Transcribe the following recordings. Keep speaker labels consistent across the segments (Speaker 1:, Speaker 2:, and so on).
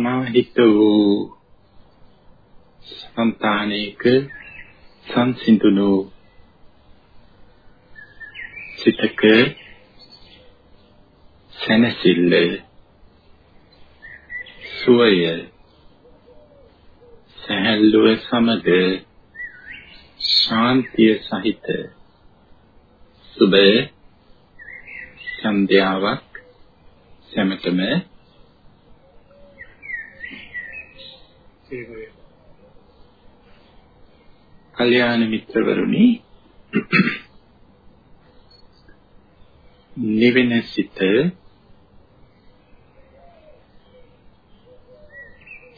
Speaker 1: සමාහිත වූ సంతානයක සංසිඳුණු සිතක සැනසෙල්ල සුවය සහැල්ලුව සමග ශාන්තිය සහිත සුබ සන්ධ්‍යාවක් සැමතම කල්‍යාණ මිත්‍රවරුනි නිවෙන සිත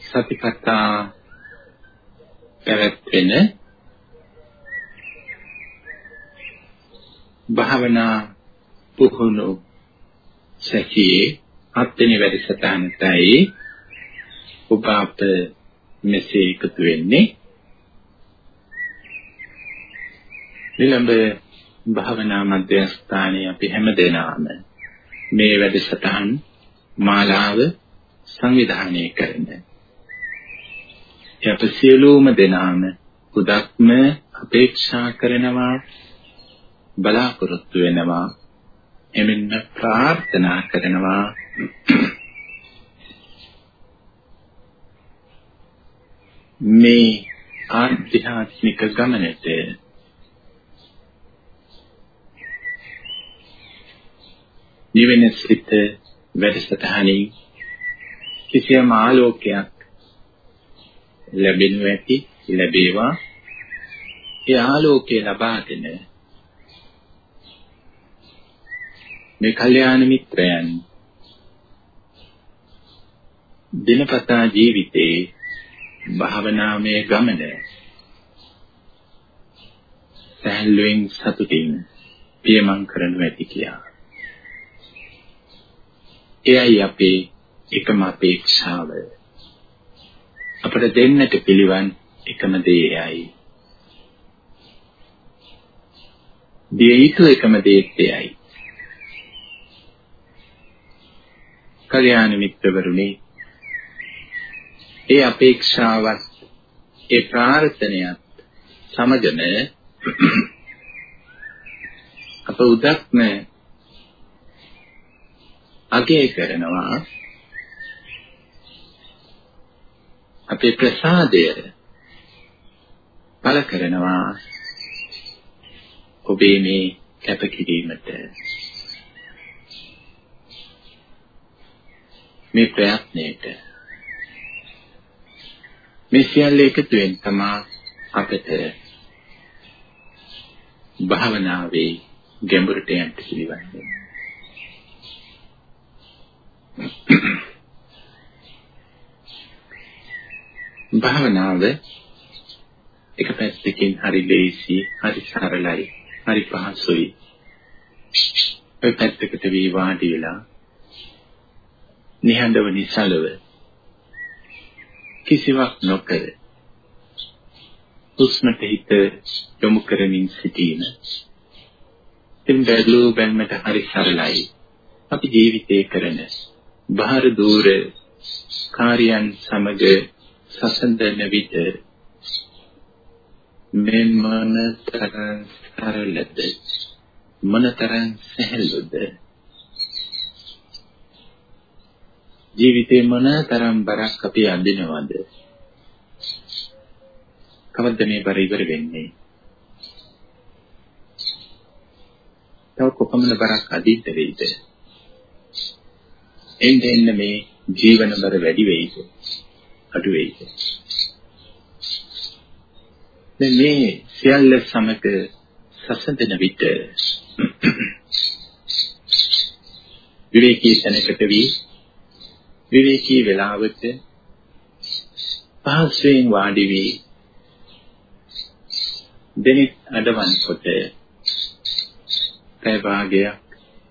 Speaker 1: සතිපට්ඨා පැවැත්වෙන භාවනා පුහුණු සැකයේ හත්වෙනි වැඩසටහනටයි ඔබ අප මෙසේ එකතු වෙන්නේ නිලම්බ භාවනා මධ්‍යස්ථානයේ අපි හැමදෙනාම මේ වැඩසටහන් මාලාව සංවිධානය කරන. අප සියලුම දෙනාම උදක්ම අපේක්ෂා කරනවා බලාපොරොත්තු වෙනවා එමෙන්න ප්‍රාර්ථනා කරනවා මේ ආධ්‍යාත්මික ගමනට නිවෙන සිත වැඩසටහනින් කිසියම් ආලෝකයක් ලැබෙනු ඇති ලැබේවා. ඒ ආලෝකය ලබාගෙන මේ කල්යාණ මිත්‍රයන් දිනපතා ජීවිතේ භාවනාමය ගමන සැහැල්ලුවෙන් සතුටින් පියමන් කරනු ඇති කියා. එයයි අපේ එකම අපේක්ෂාව. අපට දෙන්නට පිළිවන් එකම දේ එයයි. දිය යුතු එකම දේ එයයි. කල්‍යාණ මිත්‍රවරුනි ඒ අපේක්ෂාවත් ඒ ප්‍රාර්ථනයත් සමගම අප උදක්ම අගය කරනවා. අපේ ප්‍රසාදය පළ කරනවා. ඔබේ මේ කැපකිරීමට. මේ ප්‍රයත්නයට. මේ සියල්ල එකතුවෙන් තමා අපට භාවනාවේ ගැඹුරට යන්න පිළිවන්නේ. භාවනාව එක පැත්තකින් හරි ලේසි, හරි සරලයි, හරි පහසුයි. ඔය පැත්තකට වී වාඩි වෙලා නිහඬව නිසලව කිසිවක් නොකර හුස්මට හිත යොමු කරමින් සිටීම. එම් බැලූ බැලමට හරි සරලයි. අපි ජීවිතේ කරන බාහිර දූර කාර්යයන් සමග සසඳන විට මේ මනතරන් සරලද මනතරන් සැහැල්ලුද ජීවිතේ මොන තරම් බරක් අපි අඳිනවද? කවද්ද මේ බර ඉවර වෙන්නේ? තව කොපමණ බරක් අදින්න වෙයිද? එන්න එන්න මේ ජීවන බර වැඩි වෙයිද? අඩු වෙයිද? දැන් මේ සියල්ල සමග සසඳන විට විවේකී තැනකට වී විවේකී වේලාවට පහසුවෙන් වාඩි වී දෙනිත් අඩවන් කොට පැය භාගයක්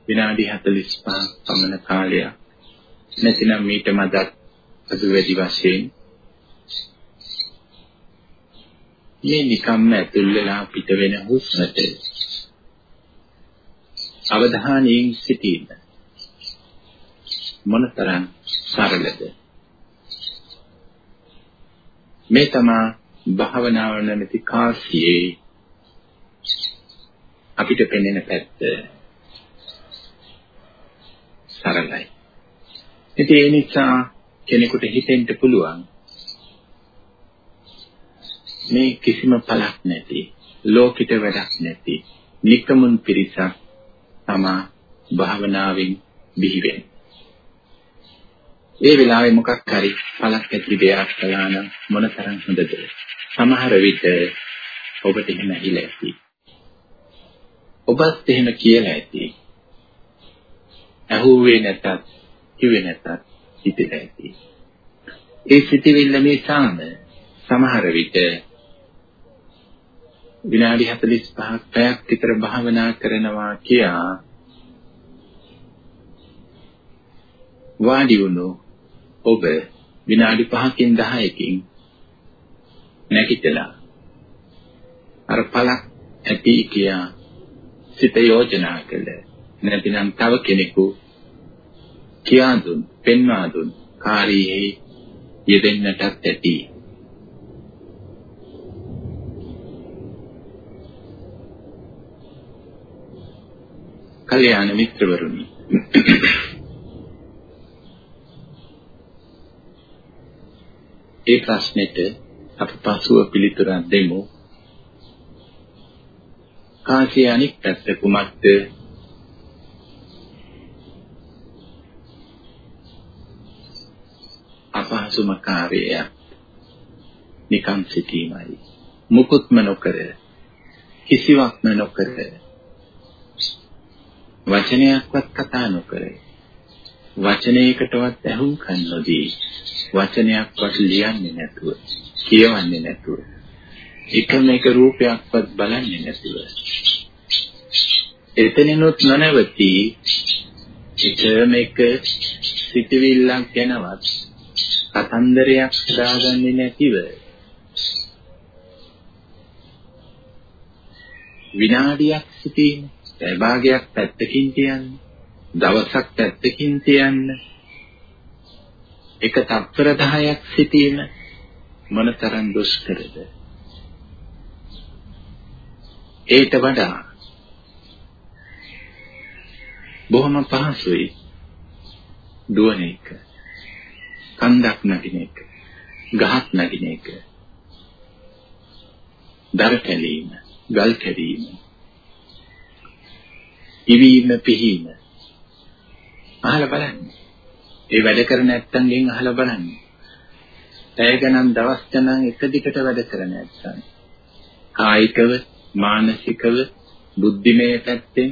Speaker 1: විනාඩි 45ක් පමණ කාලයක් නැතිනම් මීට මදක් අඩු වැඩි වශයෙන් මේ නිකම්ම ඇතුල් වෙලා පිට වෙන හුස්මට අවධානයෙන් සිටීම මොනතරම් සරලද මේ තමා භාවනාව නැමැති කාසියේ අපිට පෙනෙන පැත්ත සරලයි. ඉතින් ඒ නිසා කෙනෙකුට හිතෙන්න පුළුවන් මේ කිසිම පළක් නැති ලෝකිත වැඩක් නැති නිකමුන් පිරිසක් තමා භාවනාවෙන් බිහි වෙන්නේ. ඒ වෙලාවේ මොකක් හරි පළක් ඇති දෙයක් කළා නම් මොනතරම් හොඳද? සමහර විට ඔබට එහෙම ඇහිලා ඇති. ඔබත් එහෙම කියලා ඇති. ඇහුවේ නැතත්, කිව්වේ නැතත් හිතෙලා ඇති. ඒ සිටිවිල්ල මේ සාම සමහර විට විනාඩි 45ක් පැයක් විතර භාවනා කරනවා කියා වාඩි වුණු ඔබ විනාඩි 5කින් 10කින් නැගිටලා අර පළක් ඇති කියා සිත යෝජනා කළ නැතිනම් තව කෙනෙකු කියා දුන් පෙන්වා දුන් කාර්යයේ යෙදෙන්නටත් ඇති. කල්යාණ මිත්‍රවරුනි ඒ ප්‍රශ්නෙට අපි පසුව පිළිතුරක් දෙමු. කාසිය අනික් පැත්ත කුමක්ද? අපහසුම කාර්යයක් නිකම් සිටීමයි. මුකුත්ම නොකර කිසිවක්ම නොකර වචනයක්වත් කතා නොකර වචනයකටවත් ඇහුම්කන් නොදී වචනයක්වත් ලියන්නේ නැතුව කියවන්නේ නැතුව එකම එක රූපයක්වත් බලන්නේ නැතුව එතනිනුත් නොනවති එකම එක සිතවිල්ලක් ගැනවත් කතන්දරයක් හදාගන්නේ නැතිව විනාඩියක් සිටීම පැය පැත්තකින් තියන්න දවසක් පැත්තකින් තියන්න. එක තත්පර 10ක් සිටීම මොනතරම් දුෂ්කරද? ඒට වඩා බොහොම පහසුයි දුවන එක. කන්දක් නගින එක. ගහක් නගින එක. දර කැලීම ගල් කැවීම ඉවීම පිහීම. අහලා බලන්න. ඒ වැඩ කරන නැත්තන්ගෙන් අහලා බලන්න. පැය ගණන් දවස් ගණන් එක දිගට වැඩ කරන නැත්තන්. කායිකව, මානසිකව, බුද්ධිමය පැත්තෙන්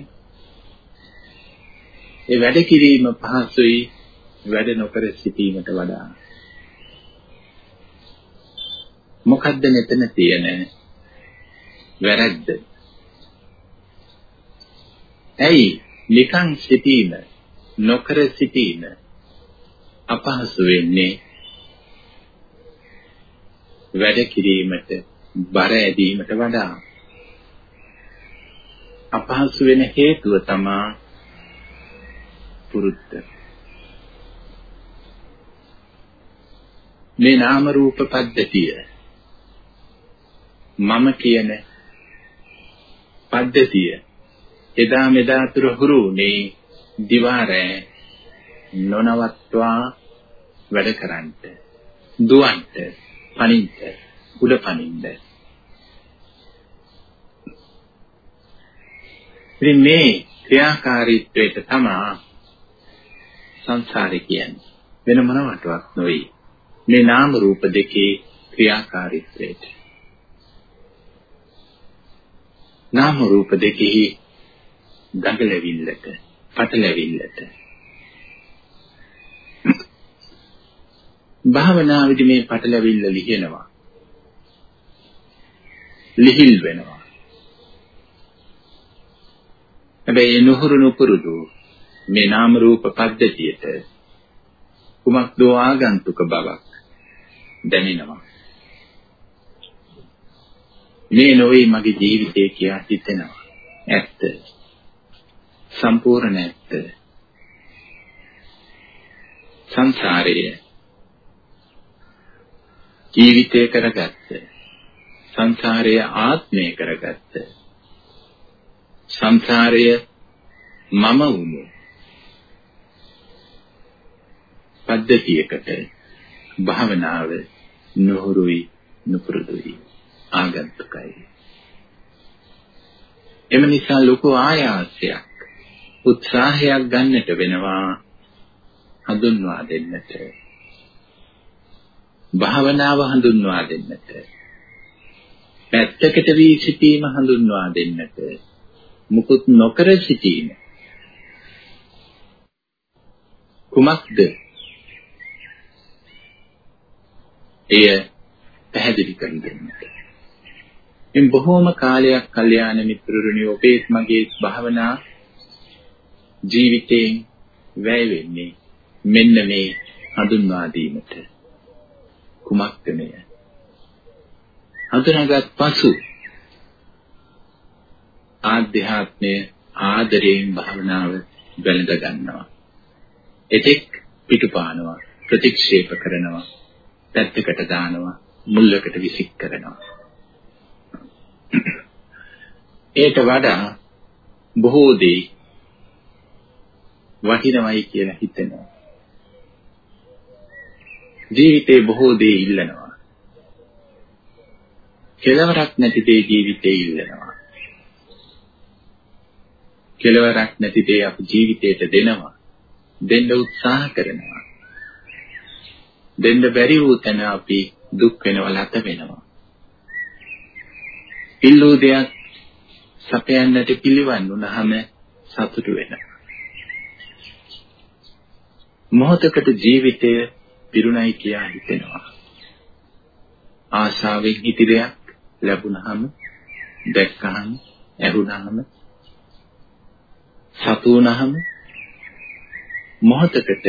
Speaker 1: ඒ වැඩ කිරීම පහසුයි වැඩ නොකර සිටීමට වඩා. මොකද්ද මෙතන තියෙන වැරද්ද? ඇයි නිකන් සිටීම නොකර සිටීම අපහසු වෙන්නේ වැඩ කිරීමට බර ඇදීමට වඩා. අපහසු වෙන හේතුව තමා පුරුද්ද. මේ නාම රූප පද්ධතිය මම කියන පද්ධතිය එදා මෙදා තුර හුරු වුණේ දිවාරෑ නොනවත්වා වැඩ කරන්නට දුවන්ට පනින්ට උඩ පනින්න ඉතින් මේ ක්‍රියාකාරීත්වයට තමයි සංසාරේ කියන්නේ. වෙන මොනවටවත් නොවේ. මේ නාම රූප දෙකේ ක්‍රියාකාරීත්වයට. නාම රූප දෙකෙහි දඟලවිල්ලට, පටලැවිල්ලට. භාවනාවේදී මේ පටලැවිල්ල ලිහිනවා. ලිහිල් වෙනවා. හැබැයි නුහුරු නුපුරුදු මේ නාම රූප පද්ධතියට කුමක්දෝ ආගන්තුක බවක් දැනෙනවා. මේ නොවේ මගේ ජීවිතය කියා හිතෙනවා. ඇත්ත. සම්පූර්ණ ඇත්ත. සංසාරය ජීවිතය කරගත්ත. සංසාරය ආත්මය කරගත්ත. සංසාරය මම වුණු පද්ධතියකට භාවනාව නොහුරුයි නුපුරුදුයි ආගන්තුකයි. එම නිසා ලොකු ආයාසයක් උත්සාහයක් ගන්නට වෙනවා හඳුන්වා දෙන්නට. භාවනාව හඳුන්වා දෙන්නට. පැත්තකට වී සිටීම හඳුන්වා දෙන්නට. මුකුත් නොකර සිටීම. කුමක්ද? එය පැහැදිලි කර දෙන්නට. එම් බොහෝම කාලයක් කල්යාණ මිත්‍රරුනි ඔබේ මගේ භාවනා ජීවිතයෙන් වැය වෙන්නේ මෙන්න මේ හඳුන්වා දීමට. කුමක්ද මෙය? හඳුනාගත් පසු ආධ්‍යාත්මය ආදරයෙන් භාවනාව වැළඳ ගන්නවා. එතෙක් පිටුපානවා ප්‍රතික්ෂේප කරනවා පැත්තකට දානවා මුල්ලකට විසික් කරනවා. ඒට වඩා බොහෝ දේ වටිනවයි කියලා හිතෙනවා. ජීවිතේ බොහෝ දේ ඉල්ලනවා. කෙලවරක් නැති දේ ජීවිතේ ඉල්ලනවා. කෙලවරක් නැති දේ අපේ ජීවිතයට දෙනවා. දෙන්න උත්සාහ කරනවා. දෙන්න බැරි වූ තැන අපි දුක් වෙනවා ලත වෙනවා. ඉල්ලූ දෙයක් සපයන්නට පිළිවන් වුණාම සතුටු වෙනවා. මොහොතකට ජීවිතය පිරුණයි කියා හිතෙනවා. ආශාවෙන් හිතිරයක් ලැබුණාම දැක්කහම ඇහුණාම සතු වුණාම මොහොතකට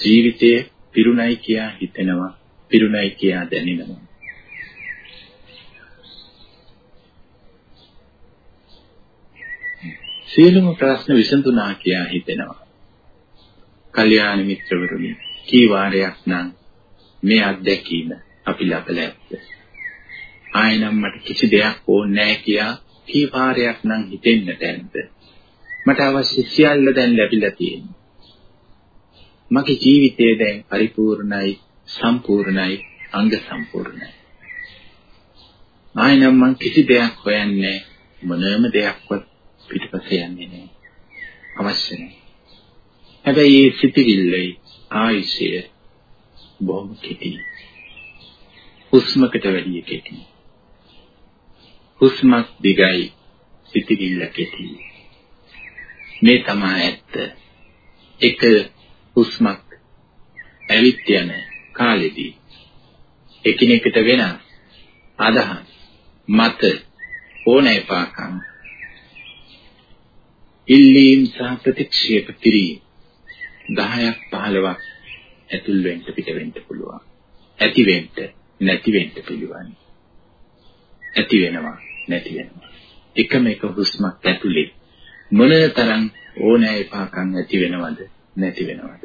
Speaker 1: ජීවිතය පිරුණයි කියා හිතෙනවා පිරුණයි කියා දැනෙනවා සියලුම ප්‍රශ්න විසඳුණා කියා හිතෙනවා. කල්යාණ මිත්‍රවරුනි, කී වාරයක් නම් මේ අත්දැකීම අපි ලබලා ඇත්ද? ආයෙනම් මට කිසි දෙයක් ඕනේ නැහැ කියා කී වාරයක් නම් හිතෙන්නට ඇද්ද? මට අවශ්‍ය සියල්ල දැන් ලැබිලා තියෙනවා. මගේ ජීවිතය දැන් පරිපූර්ණයි, සම්පූර්ණයි, අංග සම්පූර්ණයි. ආයෙනම් මං කිසි දෙයක් හොයන්නේ මොනම දෙයක්වත් පිටපස්සේ යන්නේ නැහැ. අවශ්‍ය නැහැ. හැබැයි මේ සිටිවිල්ලේ ආයශය බොහොම කෙටි. හුස්මකට වැඩිය කෙටි. හුස්මක් දිගයි සිටිවිල්ල කෙටි. මේ තමයි ඇත්ත. එක හුස්මක් ඇවිත් යන කාලෙදී එකිනෙකට වෙනස් අදහස් මත ඕනෑපාකම් ඉල්ලීම් සහ ප්‍රතික්ෂේප කිරීම 10ක් 15ක් ඇතුල් වෙන්න පිට වෙන්න පුළුවන්. ඇති වෙන්න නැති වෙන්න පිළිවන්. ඇති වෙනවා නැති වෙනවා. එකම එක හුස්මක් ඇතුලේ මොනතරම් ඕනෑ එපාකම් ඇති වෙනවද නැති වෙනවද?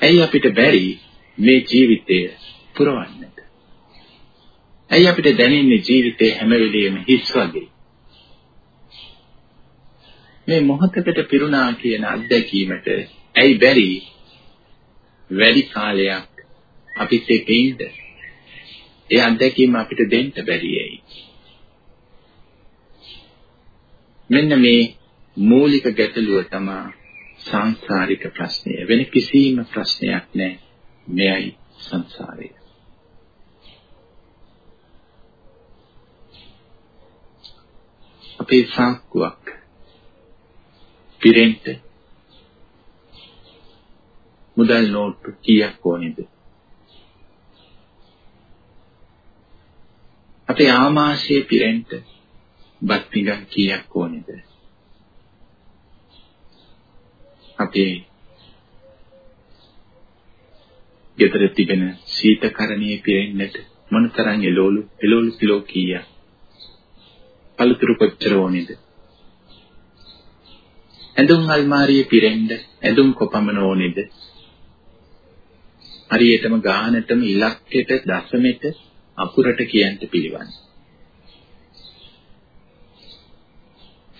Speaker 1: ඇයි අපිට බැරි මේ ජීවිතය පුරවන්න? ඇයි අපිට දැනෙන්නේ ජීවිතේ හැම වෙලෙම හිස් වගේ? මේ මොහොතකට පිරුණා කියන අත්දැකීමට ඇයි බැරි වැඩි කාලයක් අපිත් එක්ක ඉන්න? ඒ අත්දැකීම අපිට දෙන්න බැරි ඇයි? මෙන්න මේ මූලික ගැටලුව තමයි සංසාරික ප්‍රශ්නය. වෙන කිසිම ප්‍රශ්නයක් නැහැ. මෙයයි සංසාරය. අපේ සාක්කුවක් පිරෙන්න මුදල් නෝට්ටු කීයක් ඕනේද? අපේ ආමාශයේ පිරෙන්න බත් පිඟන් කීයක් ඕනේද? අපේ ගෙදර තිබෙන සීතකරණයේ පිරෙන්නට මොනතරම් එළවලු එළවලු කිලෝ කීයක් පළතුරු කොච්චර ඕනේද? ඇඳුම් අල්මාරිය පිරෙන්න ඇඳුම් කොපමණ ඕනේද? හරියටම ගානටම ඉලක්කයට දශමෙට අකුරට කියන්න පිළිවන්.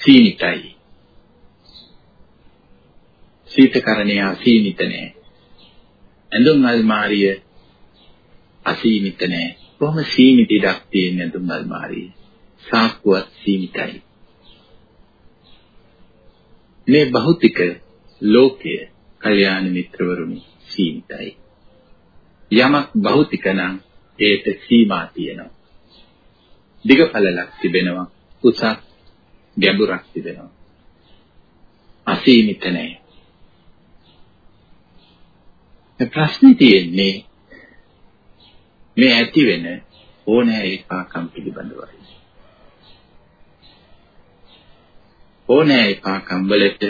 Speaker 1: සීනිතයි. සීතකරණය අසීමිත නෑ. ඇඳුම් අල්මාරිය අසීමිත නෑ. කොහොම සීමිත ඉඩක් තියෙන ඇඳුම් අල්මාරිය. සාක්කුවත් සීමිතයි. මේ භෞතික ලෝකය කල්යාණ මිත්‍රවරුනි සීමිතයි. යමක් භෞතික නම් ඒට සීමා තියෙනවා. දිගපළලක් තිබෙනවා. උසස් ගැඹුරක් තිබෙනවා. අසීමිත නැහැ. ප්‍රශ්නේ තියෙන්නේ මේ ඇති වෙන ඕනෑ ඒකාකම් පිළිබඳවයි. ඕනෑ ඒකාකම් වලට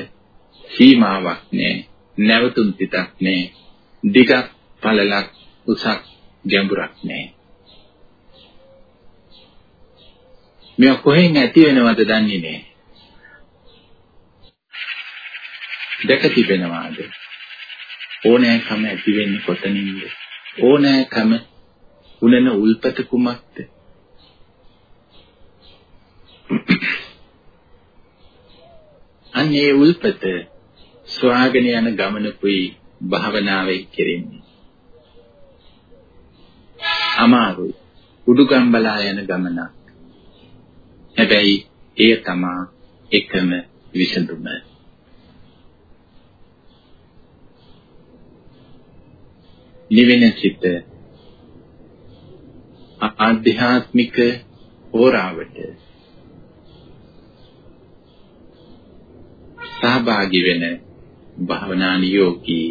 Speaker 1: සීමාවක් නැහැ, නැවතුම් පිටක් නැහැ, දිගක් පළලක් උසක් ගැඹුරක් නැහැ. මේවා කොහෙන් ඇති වෙනවද දන්නේ නැහැ. දැක තිබෙනවාද? ඕනෑකම ඇති වෙන්නේ කොතනින්ද? ඕනෑකම උනන උල්පත කුමක්ද? අන්නේ උල්පත ස්වාගෙන යන ගමනකුයි භාවනාවේ කෙරෙන්නේ. අමාරුයි. උඩුගම්බලා යන ගමනක්. හැබැයි එය තමා එකම විසඳුම. නිවෙන සිත ආධ්‍යාත්මික හෝරාවට සහභාගී වෙන භාවනා නියෝගී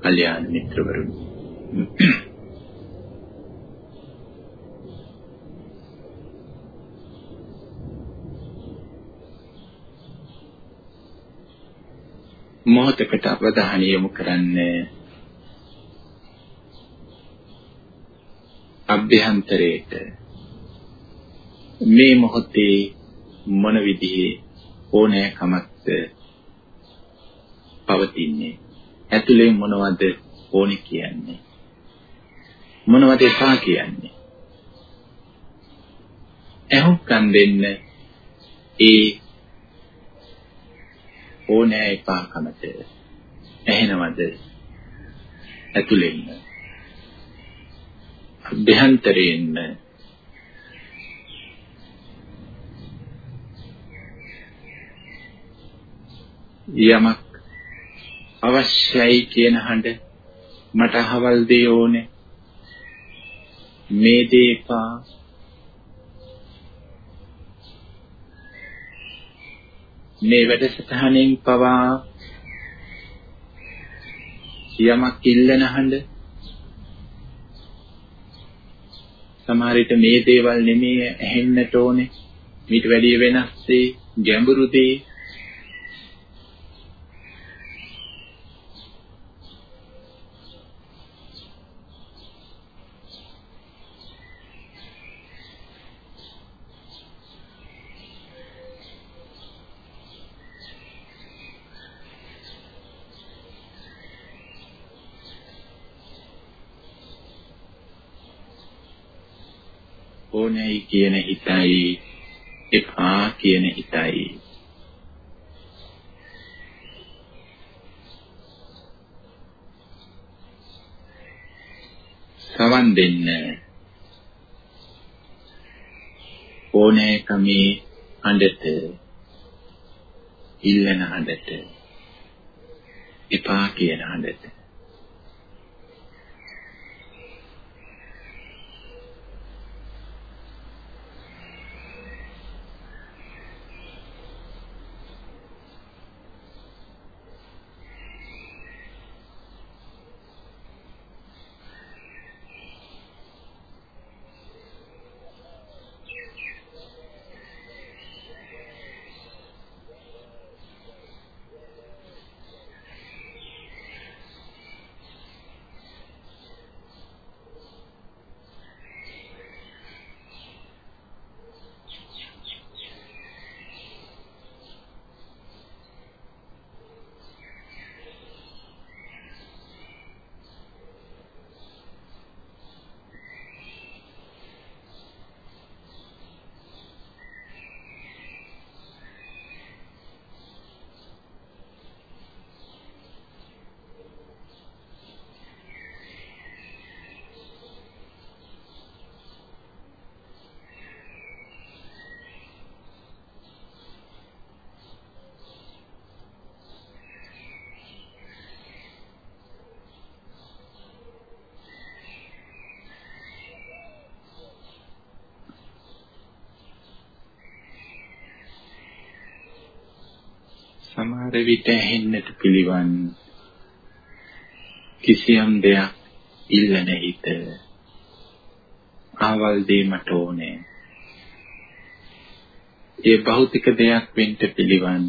Speaker 1: කල්යාණ මිත්‍රවරුනි. මොහොතකට අවධානය යොමු කරන්නේ අභ්‍යන්තරයට මේ මොහොතේ මොන විදිහේ ඕනෑකමක්ද පවතින්නේ. ඇතුලේ මොනවද ඕනේ කියන්නේ? මොනවද එපා කියන්නේ? එහුම්කම් දෙන්න ඒ ඕනෑ එපාකමට ඇහෙනවද? ඇතුලෙන්න අභ්‍යන්තරයෙන්ම. යමක් අවශ්‍යයි කියන හඬ මට අහවල් දේ ඕනේ. මේ දේ එපා. මේ වැඩසටහනෙන් පවා යමක් ඉල්ලන හඬ. සමහර විට මේ දේවල් නෙමෙයි ඇහෙන්නට ඕනේ. මීට වැඩිය වෙනස් දේ ගැඹුරු දේ කියන හිතයි එපා කියන හිතයි. සවන් දෙන්න. ඕනෑකමේ හඬට ඉල්ලන හඬට එපා කියන හඬට. සමහර විට ඇහෙන්නට පිළිවන්. කිසියම් දෙයක් ඉල්ලන හිත ආවල් දේ මට ඕනේ. ඒ භෞතික දෙයක් වෙන්න පිළිවන්.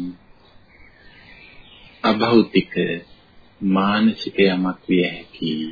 Speaker 1: අභෞතික මානසික යමක් විය හැකියි.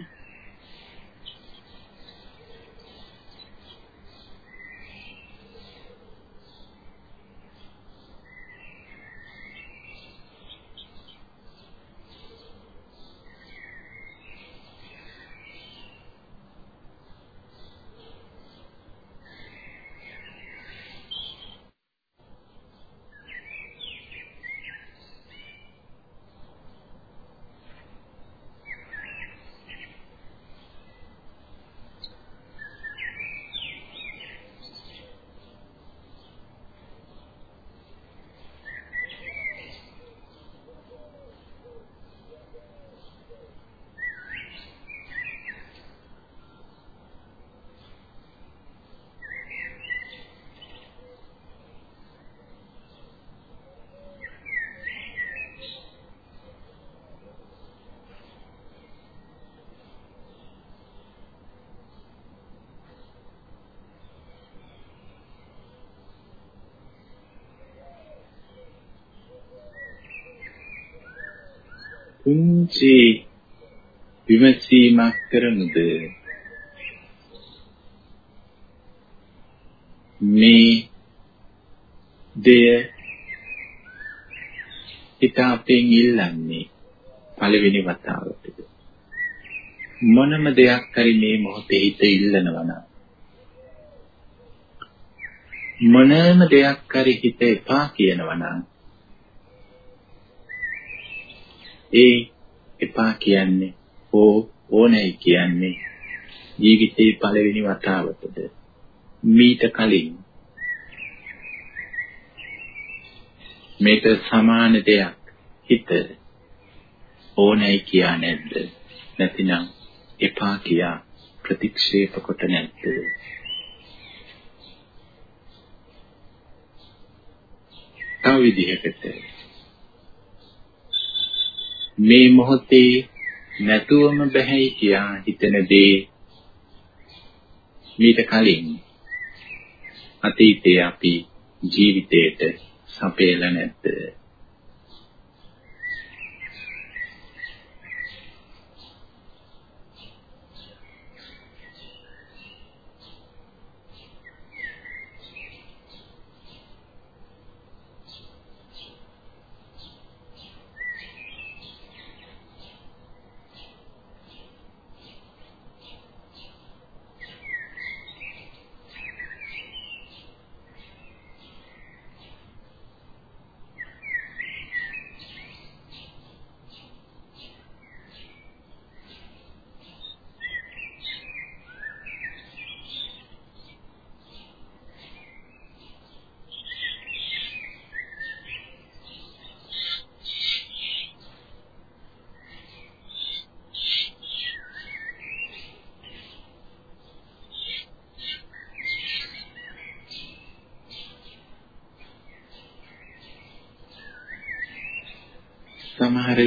Speaker 1: පුංචි විමසීමක් කරමුද මේ දෙය හිත අපෙන් ඉල්ලන්නේ පළවෙනි වතාවට. මොනම දෙයක් හරි මේ මොහොතේ හිත ඉල්ලනවා නම්. මොනම දෙයක් හරි හිත එපා කියනවා නම් ඒ එපා කියන්නේ ඕ ඕනයි කියන්නේ. ජීවිතේ පළවෙනි වතාවටද මීට කලින්. මේක සමාන දෙයක් හිත. ඕනයි කියා නැද්ද? නැතිනම් එපා කියා ප්‍රතික්ෂේප කොට නැද්ද? තව විදිහකට මේ මොහොතේ නැතුවම බැහැයි කියා හිතන දේ මීට කලින් අතීතයේ අපි ජීවිතේට සපයලා නැද්ද?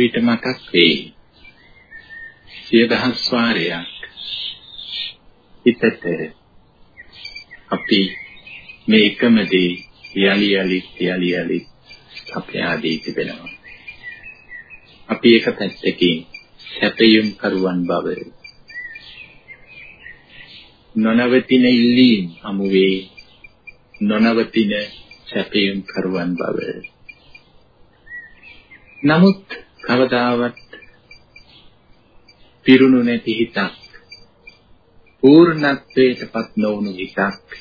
Speaker 1: සමහර විට මතක් වෙයි. සිය දහස් වාරයක් හිතට අපි මේ එකම දේ යලි යලි යලි යලි අපේ ආදී තිබෙනවා. අපි එක පැත්තකින් සැපයුම් කරුවන් බව නොනවතින ඉල්ලීම් හමුවේ නොනවතින සැපයුම් කරුවන් බව නමුත් කවදාවත් පිරුණු නැති හිතක් පූර්ණත්වයටපත් නොවුණු හිතක්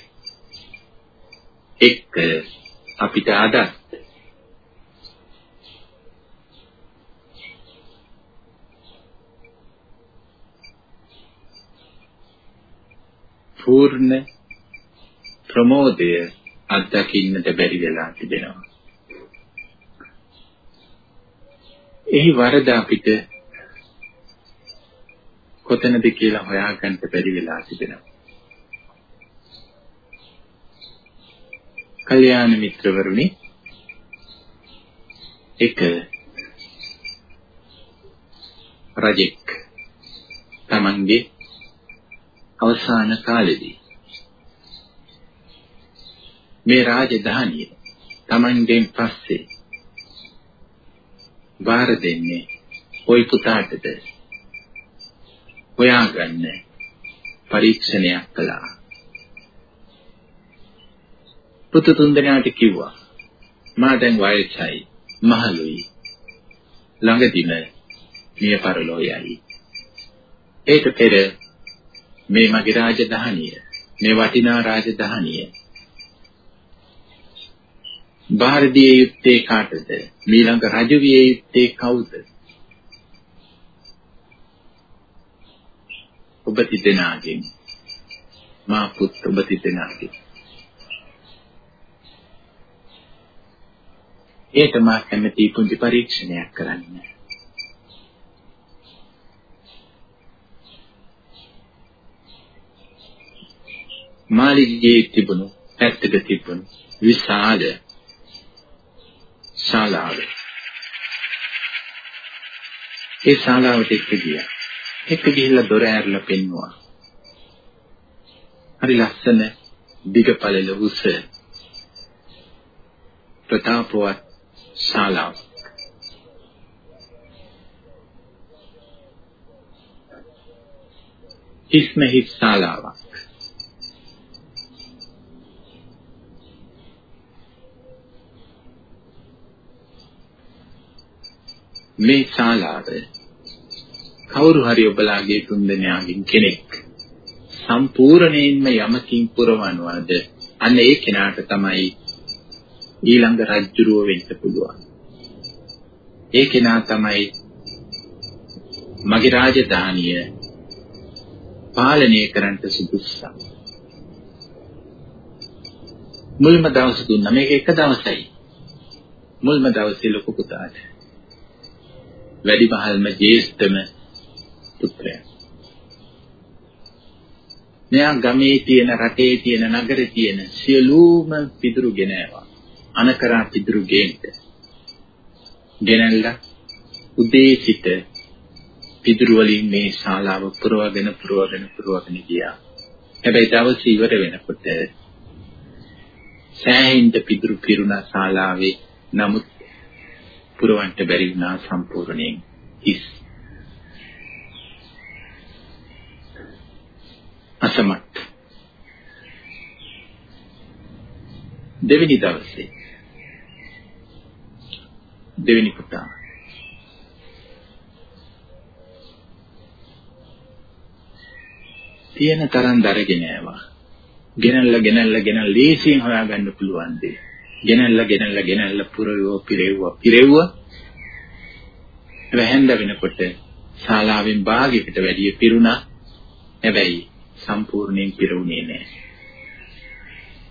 Speaker 1: එක්ක අපිට අදත්. පූර්ණ ප්‍රමෝදය අත්දකින්නට බැරි වෙලා තිබෙනවා. එහි වරද අපිට කොතනද කියලා හොයාගන්න බැරි වෙලා තිබෙනවා. කල්යාණ මිත්‍රවරුනි එක රජෙක් තමන්ගේ අවසාන කාලෙදී මේ රාජධානිය තමන්ගෙන් පස්සේ බාර දෙන්නේ ওই පුතාටද? හොයාගන්න පරීක්ෂණයක් කළා. පුතු තුන්දෙනාට කිව්වා මා දැන් වයසයි මහලුයි. ළඟදිම මිය පරලෝ යයි. ඒට පෙර මේ මගේ රාජධානිය මේ වටිනා රාජධානිය බාහිර දිය යුත්තේ කාටද? ඊළඟ රජු විය යුත්තේ කවුද? ඔබ තිදෙනාගෙන් මා පුත් ඔබ තිදෙනාගෙන් ඒ තමයි කැමැති පුංචි පරීක්ෂණයක් කරන්න. මාළිගයේ තිබුණු පැත්තක තිබුණු විශාල ශාලාව. ඒ ශාලාවට එක්ක ගියා. එක්ක ගිහිල්ලා දොර ඇරලා පෙන්නුවා. හරි ලස්සන දිගපළල උස ප්‍රතාපවත් ශාලාව. හිස්ම හිස් ශාලාවක්. මේ ශාලාව කවුරු හරි ඔබලාගේ තුන්දෙනාගෙන් කෙනෙක් සම්පූර්ණයෙන්ම යමකින් පුරවනවාද අන්න ඒ කෙනාට තමයි ඊළඟ රජුරුව වෙන්න පුළුවන්. ඒ කෙනා තමයි මගේ රාජධානිය පාලනය කරන්න සුදුස්සා. මුල්ම දවස් දුන්න මේක එක දවසයි. මුල්ම දවසේ ලොකු පුතාට වැඩිමහල්ම ජේෂ්ඨම පුත්‍රයා. මෙයා ගමේ තියෙන රටේ තියෙන නගරේ තියෙන සියලුම පිදුරු ගෙනාවා. අනකරා පිදුරු ගේන්න. ගෙනල්ලා උදේ සිට පිදුරු වලින් මේ ශාලාව පුරවගෙන පුරවගෙන පුරවගෙන ගියා. හැබැයි දවස් ඉවර වෙනකොට සෑහෙන්න පිදුරු පිරුණා ශාලාවේ නමුත් පුරවන්ට බැරි වුණා සම්පූර්ණයෙන් හිස්. අසමත්. දෙවෙනි දවසේ දෙවෙනි පුතා තියෙන තරම් දරගෙන ආවා. ගෙනල්ලා ගෙනල්ලා ගෙනල්ලා ලේසියෙන් හොයාගන්න පුළුවන් දේ. ගෙනල්ලා ගෙනල්ලා ගෙනල්ලා පුරවුවා පිරෙව්වා පිරෙව්වා. වැහෙන්ද වෙනකොට ශාලාවෙන් භාගයකට වැඩිය පිරුණා. හැබැයි සම්පූර්ණයෙන් පිරුණේ නැහැ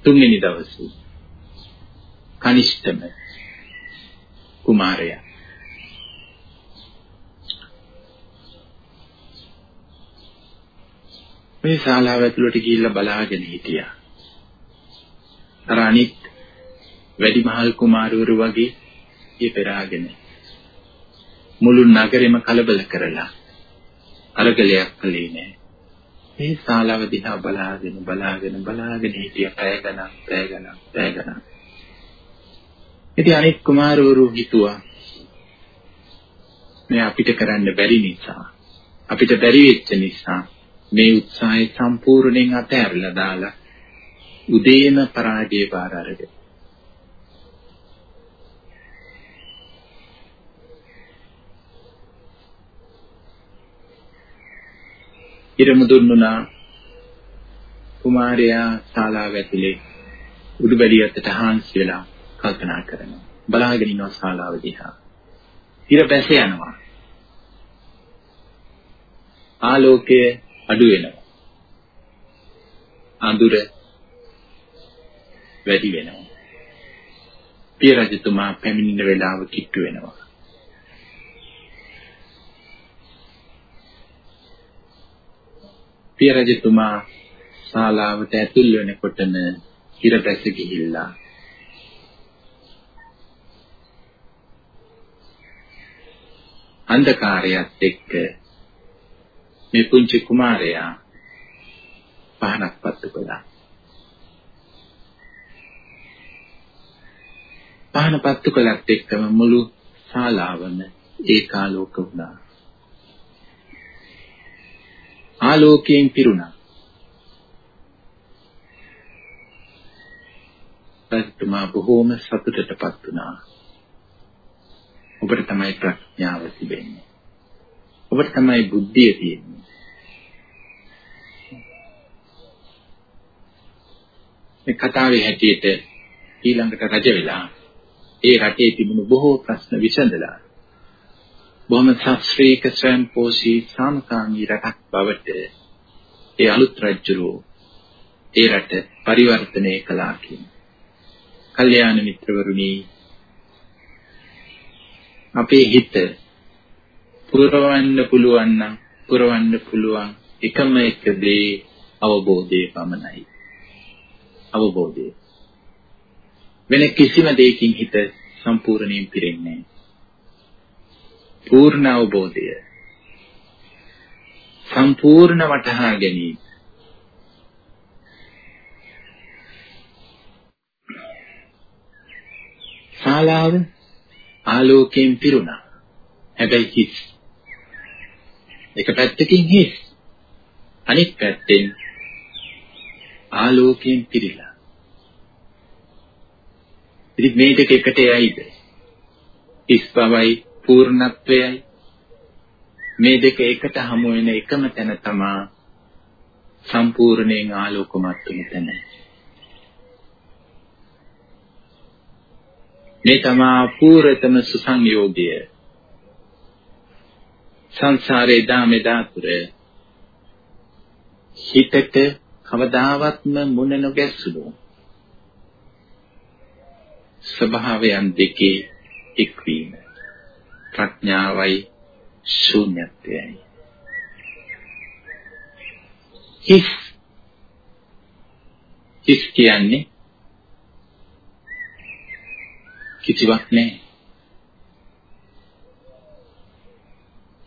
Speaker 1: තුන්වෙනි දවසේ කනිෂ්ඨම කුමාරයා. මේ ශාලාව ඇතුළට ගිහිල්ලා බලාගෙන හිටියා. අර අනිත් වැඩිමහල් කුමාරවරු වගේ ඒ පෙරාගෙන මුළු නගරෙම කලබල කරලා අරගලයක් කළේ නෑ. මේ ශාලාව දිහා බලාගෙන බලාගෙන බලාගෙන හිටිය පැය ගණන් පැය ගණන් පැය ගණන්. ඉතින් අනිත් කුමාරවරු හිතුවා මේ අපිට කරන්න බැරි නිසා අපිට බැරි වෙච්ච නිසා මේ උත්සාහය සම්පූර්ණයෙන් අතහැරලා දාලා උදේම පරාජය පාර අරගෙන ඉරමු දුන්නුනා කුමාරයා ශාලාව ඇතුලේ උඩුබැලියකට හාන්සි වෙලා කල්පනා කරනවා. බලාගෙන ඉන්නවා ශාලාව දිහා. ඉර බැස යනවා. ආලෝකය අඩු වෙනවා. අඳුර වැඩි වෙනවා. පිය රජතුමා පැමිණෙන වෙලාව කිට්ටු වෙනවා. පිය රජතුමා ශාලාවට ඇතුල් වෙනකොටම ඉර බැස ගිහිල්ලා අන්ධකාරයත් එක්ක මේ පුංචි කුමාරයා පහනක් පත්තු කළා. පහන පත්තු කළත් එක්කම මුළු ශාලාවම ඒකාලෝක වුණා. ආලෝකයෙන් පිරුණා. රජතුමා බොහෝම සතුටටපත් වුණා. ඔබට තමයි ප්‍රඥාව තිබෙන්නේ. ඔබට තමයි බුද්ධිය තියෙන්නේ. මේ කතාවේ හැටියට ඊළඟට රජ වෙලා ඒ රටේ තිබුණු බොහෝ ප්‍රශ්න විසඳලා බොහොම ශාස්ත්‍රීය ස්වයංපෝෂී සාමකාමී රටක් බවට ඒ අලුත් රජුරෝ ඒ රට පරිවර්තනය කළා කියන. කල්යාණ මිත්‍රවරුනි අපේ හිත පුරවන්න පුළුවන් නම් පුරවන්න පුළුවන් එකම එක දේ අවබෝධය පමණයි. අවබෝධය. වෙන කිසිම දෙයකින් හිත සම්පූර්ණයෙන් පිරෙන්නේ නැහැ. පූර්ණ අවබෝධය. සම්පූර්ණ වටහා ගැනීම. ශාලාව ආලෝකයෙන් පිරුණා. හැබැයි හිස්. එක පැත්තකින් හිස්. අනෙක් පැත්තෙන් ආලෝකයෙන් පිරීලා. ඉතින් මේ දෙක එකට යයිද හිස් බවයි පූර්ණත්වයයි මේ දෙක එකට හමු වෙන එකම තැන තමා සම්පූර්ණයෙන් ආලෝකමත් වෙන තැන. මේ තමා පූර්ණතම සුසංයෝගය. සංසාරේ දාමෙදා තුර හිතට කවදාවත්ම මුණ නොගැස්සුණු ස්වභාවයන් දෙකේ එක්වීම ප්‍රඥාවයි ශූන්‍යත්වයයි. හිස් හිස් කියන්නේ කිසිවක් නැහැ.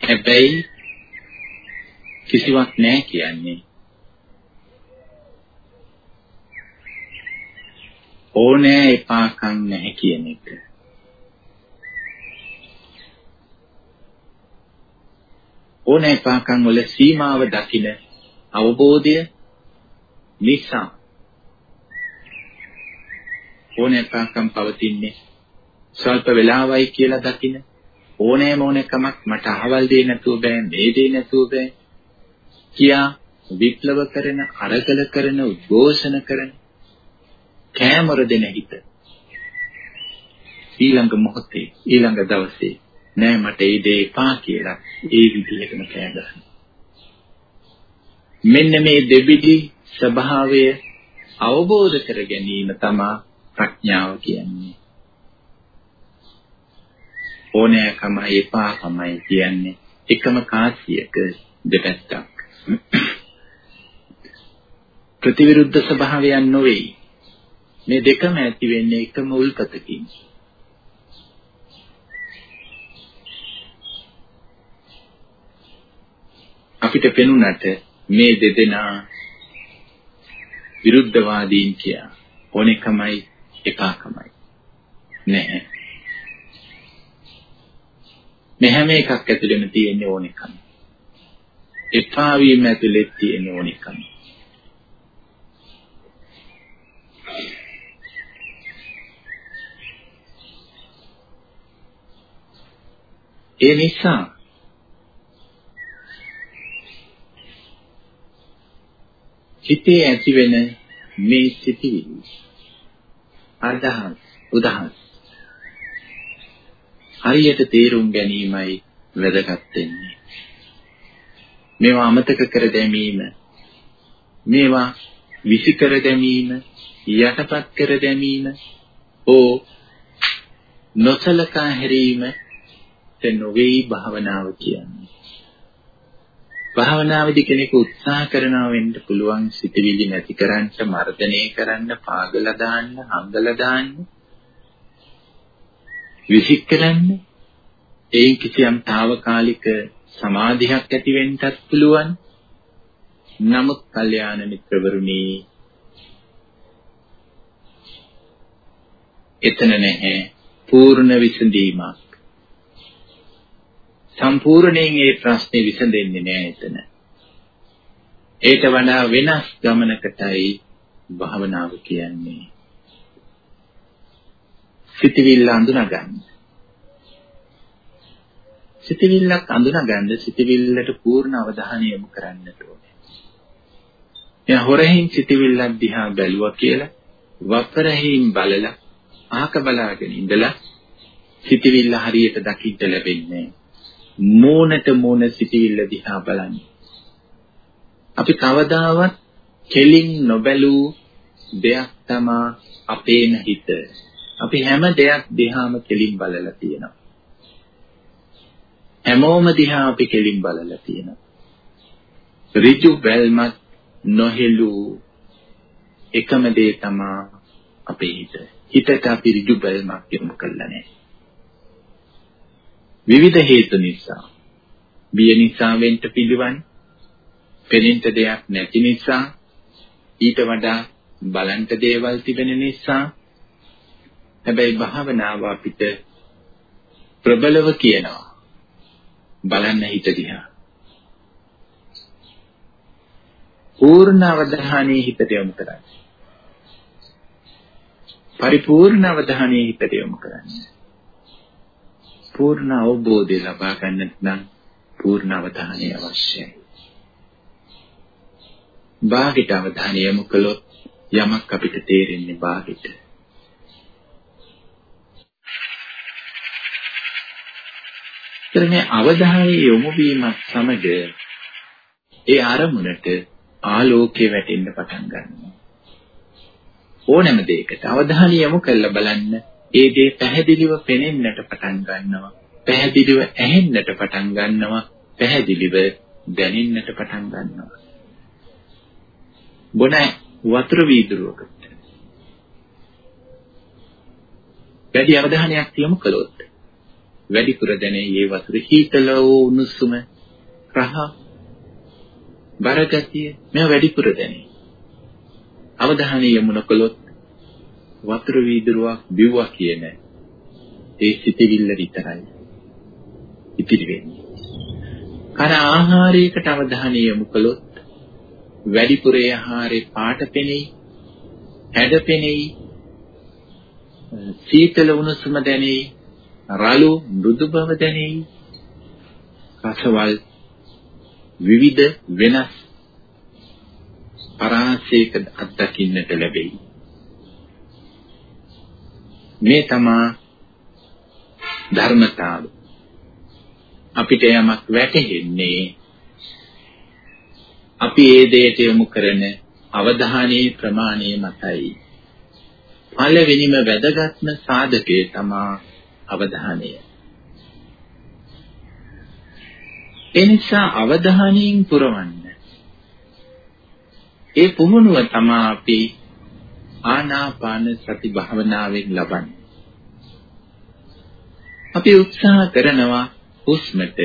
Speaker 1: හැබැයි කිසිවක් නැහැ කියන්නේ ඕනෑ එපාකම් නැහැ කියන එක. ඕනෑපාකම් වල සීමාව දකින අවබෝධය නිසා ඕනෑපාකම් පවතින්නේ ස්වල්ප වෙලාවයි කියලා දකින ඕනෑම ඕනෑකමක් මට අහවල් දෙයක් නැතුව බෑ මේ දෙයක් නැතුව බෑ කියා විප්ලව කරන අරගල කරන උද්ඝෝෂණ කරන කෑමර දෙන හිත. ඊළඟ මොහොතේ ඊළඟ දවසේ නෑ මට ඒ දේ එපා කියලා ඒ විදිහටම කෑ ගහනවා. මෙන්න මේ දෙබිඩි ස්වභාවය අවබෝධ කර ගැනීම තමයි ප්‍රඥාව කියන්නේ. ඕනෑකමයි එපාකමයි කියන්නේ එකම කාසියක දෙපැත්තක්. ප්‍රතිවිරුද්ධ ස්වභාවයන් නොවේ. මේ දෙකම ඇති වෙන්නේ එකම උල්පතකින්. අපිට පෙනුනට මේ දෙදෙනා විරුද්ධවාදීන් කියා ඕනෙකමයි එකාකමයි. නැහැ. මේ හැම එකක් ඇතුළෙම තියෙන ඕනෙකම එපා වීම ඇතුළේ තියෙන ඕනෙකම ඒ නිසා හිතේ ඇතිවෙන මේ සිතිවිලි අදහස් උදහස්. හරියට තේරුම් ගැනීමයි වැදගත් වෙන්නේ. මේවා අමතක කර දැමීම මේවා විසි කර දැමීම යටපත් කර දැමීම ඕ නොසලකා හැරීම නොවේ භාවනාව කියන්නේ. භාවනාවේදී කෙනෙකු උත්සාහ කරනවා වෙන්න පුළුවන් සිතවිලි නැති කරන්න, මර්ධනය කරන්න, පාගල දාන්න, හංගල දාන්න, විසික් කරන්න. ඒ කිසියම් తాවකාලික සමාධියක් ඇති වෙන්නත් පුළුවන්. නමුත් කල්යාණ මිත්‍රවරුනි එතන නැහැ පූර්ණ විසඳීමක්. සම්පූර්ණයෙන් ඒ ප්‍රශ්නේ විසඳෙන්නේ නැහැ එතන. ඒට වඩා වෙනස් ගමනකටයි භාවනාව කියන්නේ. සිතවිල්ල අඳුනගන්න. සිතවිල්ලක් අඳුනගන්න සිතවිල්ලට පූර්ණ අවධානය යොමු කරන්නට ඕනේ. එයා හොරෙන් සිතවිල්ලක් දිහා බැලුවා කියලා වපරහින් බලලා ආක බලාගෙන ඉඳලා සිතවිල්ල හරියට දකින්න ලැබෙන්නේ මූණට මූණ සිතවිල්ල දිහා බලන්න. අපි කවදාවත් කෙලින් නොබැලූ දෙයක් තමා අපේන හිත. අපි හැම දෙයක් දිහාම කෙලින් බලලා තියෙනවා. හැමෝම දිහා අපි කෙලින් බලලා තියෙනවා. ඍජු බැල්මක් නොහෙළු එකම දේ තමා අපේ හිත. හිතට අපි ඍජු බැල්මක් යොමු කළා නැහැ. විවිධ හේතු නිසා. බිය නිසා වෙන්න පිළිවන් පෙනෙන්න දෙයක් නැති නිසා ඊට වඩා බලන්ට දේවල් තිබෙන නිසා. හැබැයි භාවනාව අපිට ප්‍රබලව කියනවා. බලන්න හිත දිහා. පූර්ණ අවධානයේ හිතට යොමු කරන්න. පරිපූර්ණ අවධානයේ හිතට යොමු කරන්න. පූර්ණ අවබෝධය ලබා ගන්නට නම් පූර්ණ අවධානය අවශ්‍යයි බාහිර අවධානය යොමු කළොත් යමක් අපිට තේරෙන්නේ බාහිරට. මේ අවධානය යොමු වීමත් සමග ඒ අරමුණට ආලෝකය වැටෙන්න පටන් ගන්නවා. ඕනෑම දෙයකට අවධානය යොමු කරලා බලන්න ඒ දේ පැහැදිලිව පෙනෙන්නට පටන් ගන්නවා. පැහැදිලිව ඇහෙන්නට පටන් ගන්නවා. පැහැදිලිව දැනෙන්නට පටන් ගන්නවා. බොන වතුර වීදුරුවකට වැඩි අවධානයක් යොමු කළොත් වැඩිපුර දැනේ මේ වතුර හීතල වූ උණුසුම රහ බරගතිය මේ වැඩිපුර දැනේ අවධානය යොමු නොකළොත් වතුර වීදුරුවක් බිව්වා කියන ඒ සිතවිල්ල විතරයි ඉතිරි වෙන්නේ. කන ආහාරයකට අවධානය යොමු කළොත් වැඩිපුර ආහාරේ පාට පෙනෙයි හැඩ පෙනෙයි සීතල උණුසුම දැනෙයි රළු මෘදු බව දැනෙයි රසවල් විවිධ වෙනස් පරාසයක අත්දකින්නට ලැබෙයි මේ තමා ධර්මතාව අපිට යමක් වැටහෙන්නේ අපි ඒ දෙයට යොමු කරන අවධානයේ ප්‍රමාණය මතයි. පළවෙනිම වැදගත්ම සාධකය තමා අවධානය. එනිසා අවධානයෙන් පුරවන්න. ඒ පුහුණුව තමා අපි ආනාපාන සති භාවනාවෙන් ලබන්නේ. අපි උත්සාහ කරනවා හුස්මට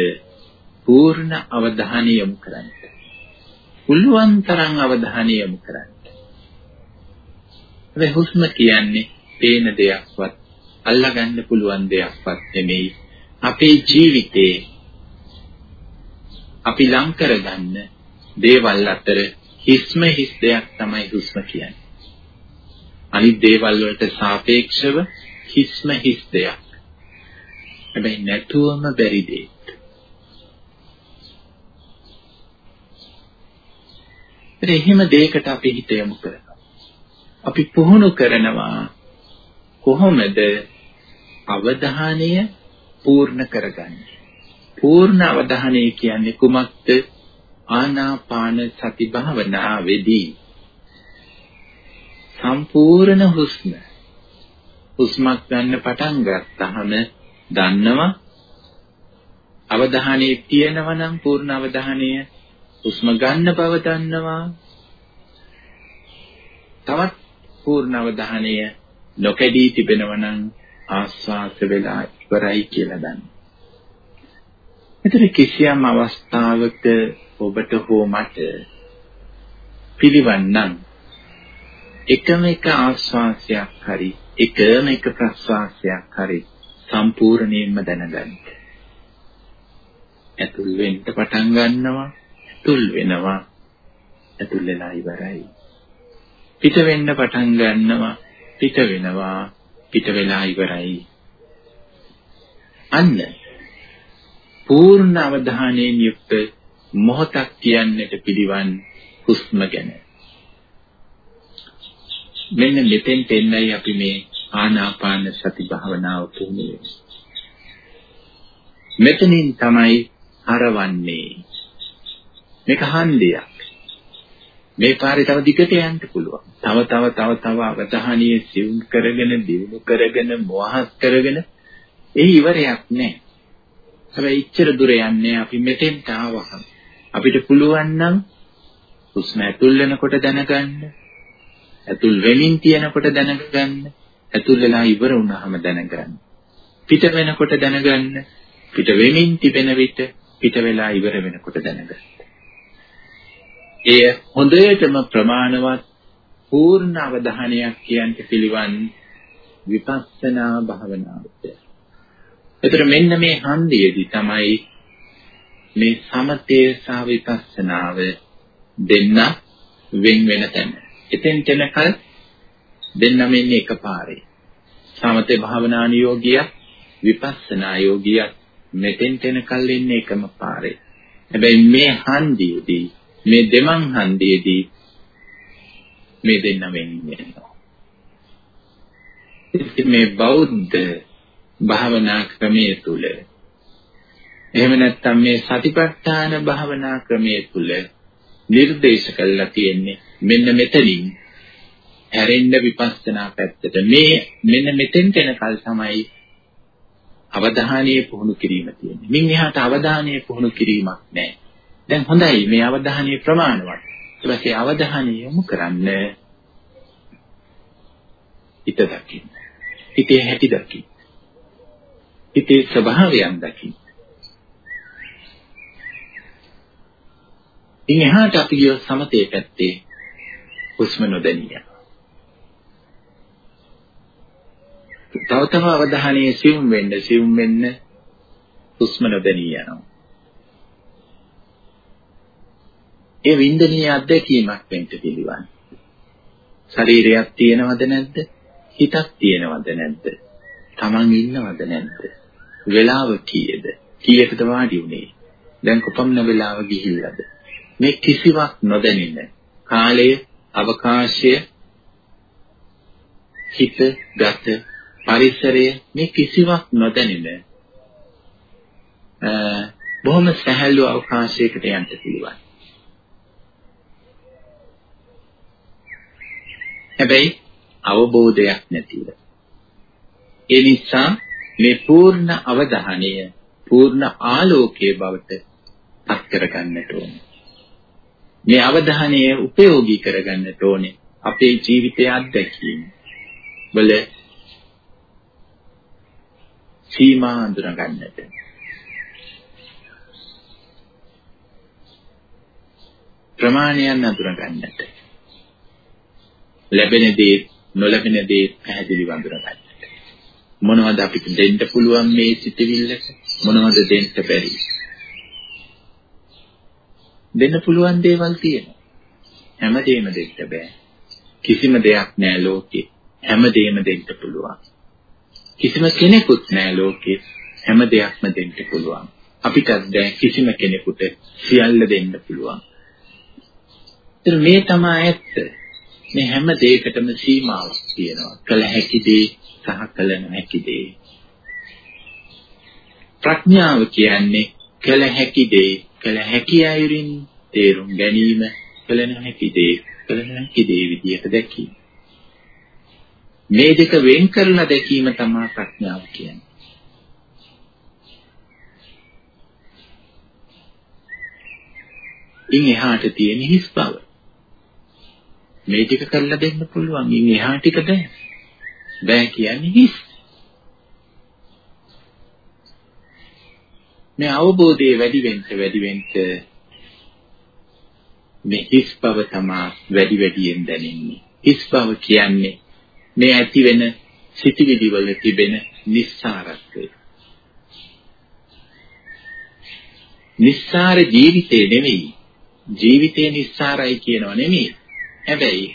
Speaker 1: පූර්ණ අවධානය යොමු කරන්න. පුළුවන් තරම් අවධානය යොමු කරන්න. හැබැයි හුස්ම කියන්නේ පේන දෙයක්වත් අල්ලගන්න පුළුවන් දෙයක්වත් නෙමෙයි. අපේ ජීවිතේ අපි ලං කරගන්න දේවල් අතර හිස්ම හිස් දෙයක් තමයි හුස්ම කියන්නේ. අනිත් දේවල් වලට සාපේක්ෂව හිස්ම හිස් දෙයක්. හැබැයි නැතුවම බැරි දෙයක්. ඒත් එහෙම දෙයකට අපි හිත යොමු කරනවා. අපි පුහුණු කරනවා කොහොමද අවධානය පූර්ණ කරගන්නේ? පූර්ණ අවධානය කියන්නේ කුමක්ද? ආනාපාන සති භාවනාවේදී සම්පූර්ණ හුස්ම හුස්මක් ගන්න පටන් ගත්තාම දන්නවා අවධානයේ තියෙනවා නම් පූර්ණ අවධානය හුස්ම ගන්න බව දන්නවා. තවත් පූර්ණ අවධානය නොකඩී තිබෙනවා නම් ආස්වාස වෙලා ඉවරයි කියලා දන්නවා. එතන කිසියම් අවස්ථාවක ඔබට හෝ මට පිළිවන්නම් එකම එක ආස්වාසයක් හරි එකම එක ප්‍රස්වාසයක් හරි සම්පූර්ණයෙන්ම දැනගන්න. ඇතුල් වෙන්න පටන් ගන්නවා, ඇතුල් වෙනවා, ඇතුල් වෙලා ඉවරයි. පිට වෙන්න පටන් ගන්නවා, පිට වෙනවා, පිට වෙලා ඉවරයි. අන්න පූර්ණ අවධානයෙන් යුක්ත මොහොතක් කියන්නට පිළිවන් හුස්ම ගැන. මෙන්න මෙතෙන් දෙන්නයි අපි මේ ආනාපාන සති භාවනාව පුහුණු මෙතනින් තමයි හරවන්නේ. මේක හන්දියක්. මේ පාරේ තව දිගට යන්න පුළුවන්. තව තව තව තව අවධානීය සිවුම් කරගෙන දියුණු කරගෙන මොහත් කරගෙන ඒ ඉවරයක් නැහැ. හැබැයි ඉච්චර දුර යන්නේ අපි මෙතෙන්ට ආවහම අපිට පුළුවන් නම් හුස්ම ඇතුල් වෙනකොට දැනගන්න ඇතුල් වෙමින් තියෙනකොට දැනගන්න ඇතුල් වෙලා ඉවර වුණාම දැනගන්න පිට වෙනකොට දැනගන්න පිට වෙමින් තිබෙන විට පිට වෙලා ඉවර වෙනකොට දැනගන්න එය හොඳටම ප්‍රමාණවත් පූර්ණ අවධානයක් කියන්ට පිළිවන් විපස්සනා භාවනාවට. ඒතර මෙන්න මේ හන්දියේදී තමයි මේ සමතේ සහ විපස්සනාව දෙන්න වෙන් වෙන තැන. එතෙන් තැනකල් දෙන්නම ඉන්නේ එකපාරේ. සමතේ භාවනා නියෝගිය විපස්සනා යෝගිය මෙතෙන් තැනකල් ඉන්නේ එකම පාරේ. හැබැයි මේ හන්දියේදී මේ දෙමන් හන්දියේදී මේ දෙන්න වෙන්නේ මේ බෞද්ධ භාවනා ක්‍රමයේ තුල එහෙම නැත්නම් මේ සතිපට්ඨාන භාවනා ක්‍රමයේ තුල නිර්දේශ කළා තියෙන්නේ මෙන්න මෙතනින් හැරෙන්න විපස්සනා පැත්තට මේ මෙන්න මෙතෙන්ට එනකල් තමයි අවධානය පුහුණු කිරීම තියෙන්නේ. මින් එහාට අවධානය පුහුණු කිරීමක් නැහැ. දැන් හොඳයි මේ අවධානය ප්‍රමාණවත්. ඊට පස්සේ අවධානය යොමු කරන්න හිත දකින්න. හිතේ හැටි දකින්න. හිතේ ස්වභාවයන් දකින්න. ඉන් එහාට අපි ගිය සමතේ පැත්තේ හුස්ම නොදැනිය. තව තව අවධානයේ සිවුම් වෙන්න සිවුම් වෙන්න හුස්ම නොදැනිය යනවා. ඒ වින්දනීය අත්දැකීමක් වෙන්න පිළිවන්. ශරීරයක් තියෙනවද නැද්ද? හිතක් තියෙනවද නැද්ද? Taman ඉන්නවද නැද්ද? වෙලාව කීයද? කීයකද වාඩි උනේ? දැන් කොපමණ වෙලාව ගිහිල්ලාද? මේ කිසිවක් නොදැනෙන කාලය, අවකාශය, හිත, ගත, පරිසරය මේ කිසිවක් නොදැනෙන බොහොම සැහැල්ලු අවකාශයකට යන්න පුළුවන්. හැබැයි අවබෝධයක් නැතිව. ඒ නිසා මේ පූර්ණ අවධානය පූර්ණ ආලෝකයේ බවට පත් කරගන්නට ඕනේ. මේ අවධානය උපයෝගී කරගන්නට ඕනේ අපේ ජීවිතයේ අත්දැකීම් වල සීමා අඳුරගන්නට. ප්‍රමාණයන් අඳුරගන්නට. ලැබෙන දේ නොලැබෙන දේ පැහැදිලිව අඳුරගන්න. මොනවද අපිට දෙන්න පුළුවන් මේ සිතවිල්ලට මොනවද දෙන්න බැරි දෙන්න පුළුවන් දේවල් තියෙනවා. හැමදේම දෙන්න බෑ. කිසිම දෙයක් නෑ ලෝකේ. හැමදේම දෙන්න පුළුවන්. කිසිම කෙනෙකුත් නෑ ලෝකේ. හැම දෙයක්ම දෙන්න පුළුවන්. අපිටත් දැන් කිසිම කෙනෙකුට සියල්ල දෙන්න පුළුවන්. මේ තමයි ඇත්ත. මේ හැම දෙයකටම සීමාවක් තියෙනවා. කළ හැකි දේ සහ කළ නොහැකි දේ. ප්‍රඥාව කියන්නේ කළ හැකි දේ කළ හැකි අයුරින් තේරුම් ගැනීම කළ නොහැකි දේ කළ නොහැකි දේ විදියට දැකීම. මේ දෙක වෙන් කරලා දැකීම තමයි ප්‍රඥාව කියන්නේ. ඉන් එහාට තියෙන හිස් බව. මේ ටික කරලා දෙන්න පුළුවන්. ඉන් එහා ටික බෑ. බෑ කියන්නේ හිස්. මේ අවබෝධයේ වැඩි වෙන්න වැඩි වෙන්න මේ හිස් බව තමයි වැඩි වැඩියෙන් දැනෙන්නේ. හිස් බව කියන්නේ මේ ඇති වෙන සිටිවිලි වල තිබෙන නිස්සාරත්වය. නිස්සාර ජීවිතේ නෙමෙයි. ජීවිතේ නිස්සාරයි කියනව නෙමෙයි. හැබැයි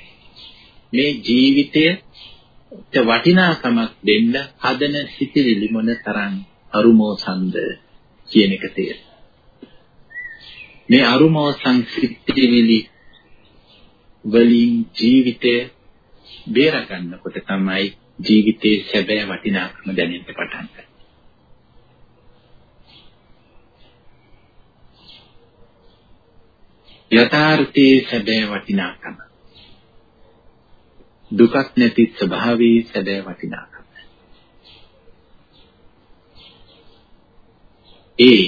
Speaker 1: මේ ජීවිතයට වටිනාකමක් දෙන්න හදන සිටිවිලි මොන තරම් අරුමෝසන්ද කියන එක තේරෙනවා. මේ අරුමෝසන් සිටිවිලි වලින් ජීවිතය බේර ගන්නකොට තමයි ජීවිතයේ සැබෑ වටිනාකම දැනෙන්න පටන් ගන්නේ. යථාර්ථයේ සැබෑ වටිනාකම දුකක් නැති ස්වභාවයේ සැබෑ වටිනාකම ඒ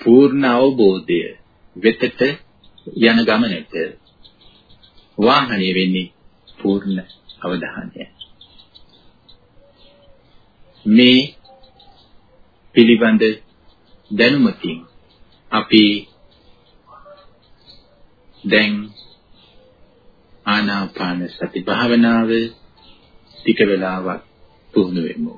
Speaker 1: පූර්ණ අවබෝධය වෙතට යන ගමනට වාහනය වෙන්නේ පූර්ණ අවධානය මේ පිළිබඳ දැනුමකින් අපි දැන් ආනාපාන සති භාවනාව ටික වෙලාවක් පුහුණු වෙමු.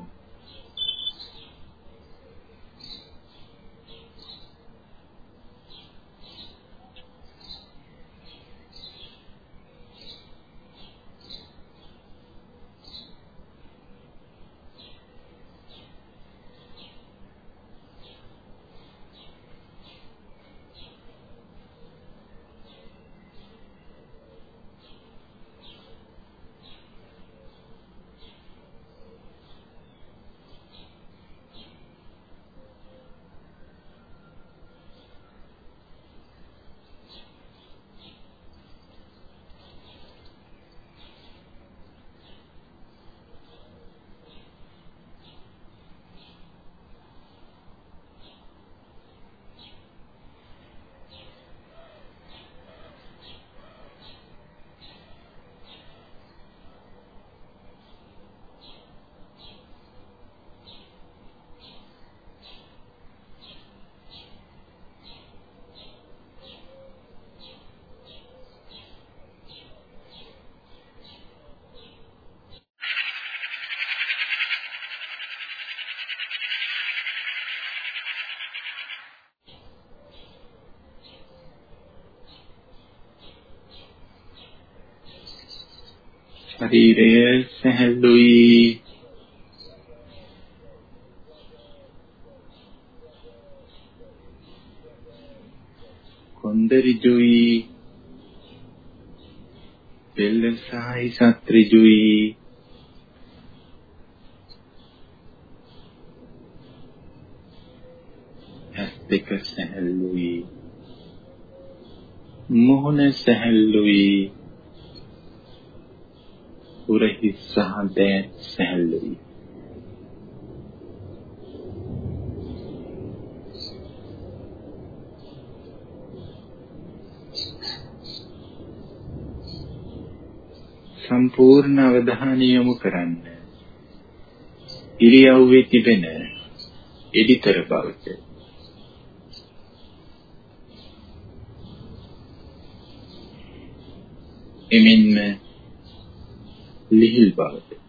Speaker 1: ශරීරය සැහැල්ලුයි. කොන්දරිජුයි. බෙල්ල සහයි සත්‍රිජුයි. ඇස් දෙක සැහැල්ලුයි. මොහොන සැහැල්ලුයි. උරහිස් සහ දෑ සැහැල්ලුයි. සම්පූර්ණ අවධානය යොමු කරන්න. ඉරියව්වේ තිබෙන එඩිතර බවට එමෙන්ම ලිහිල් බවට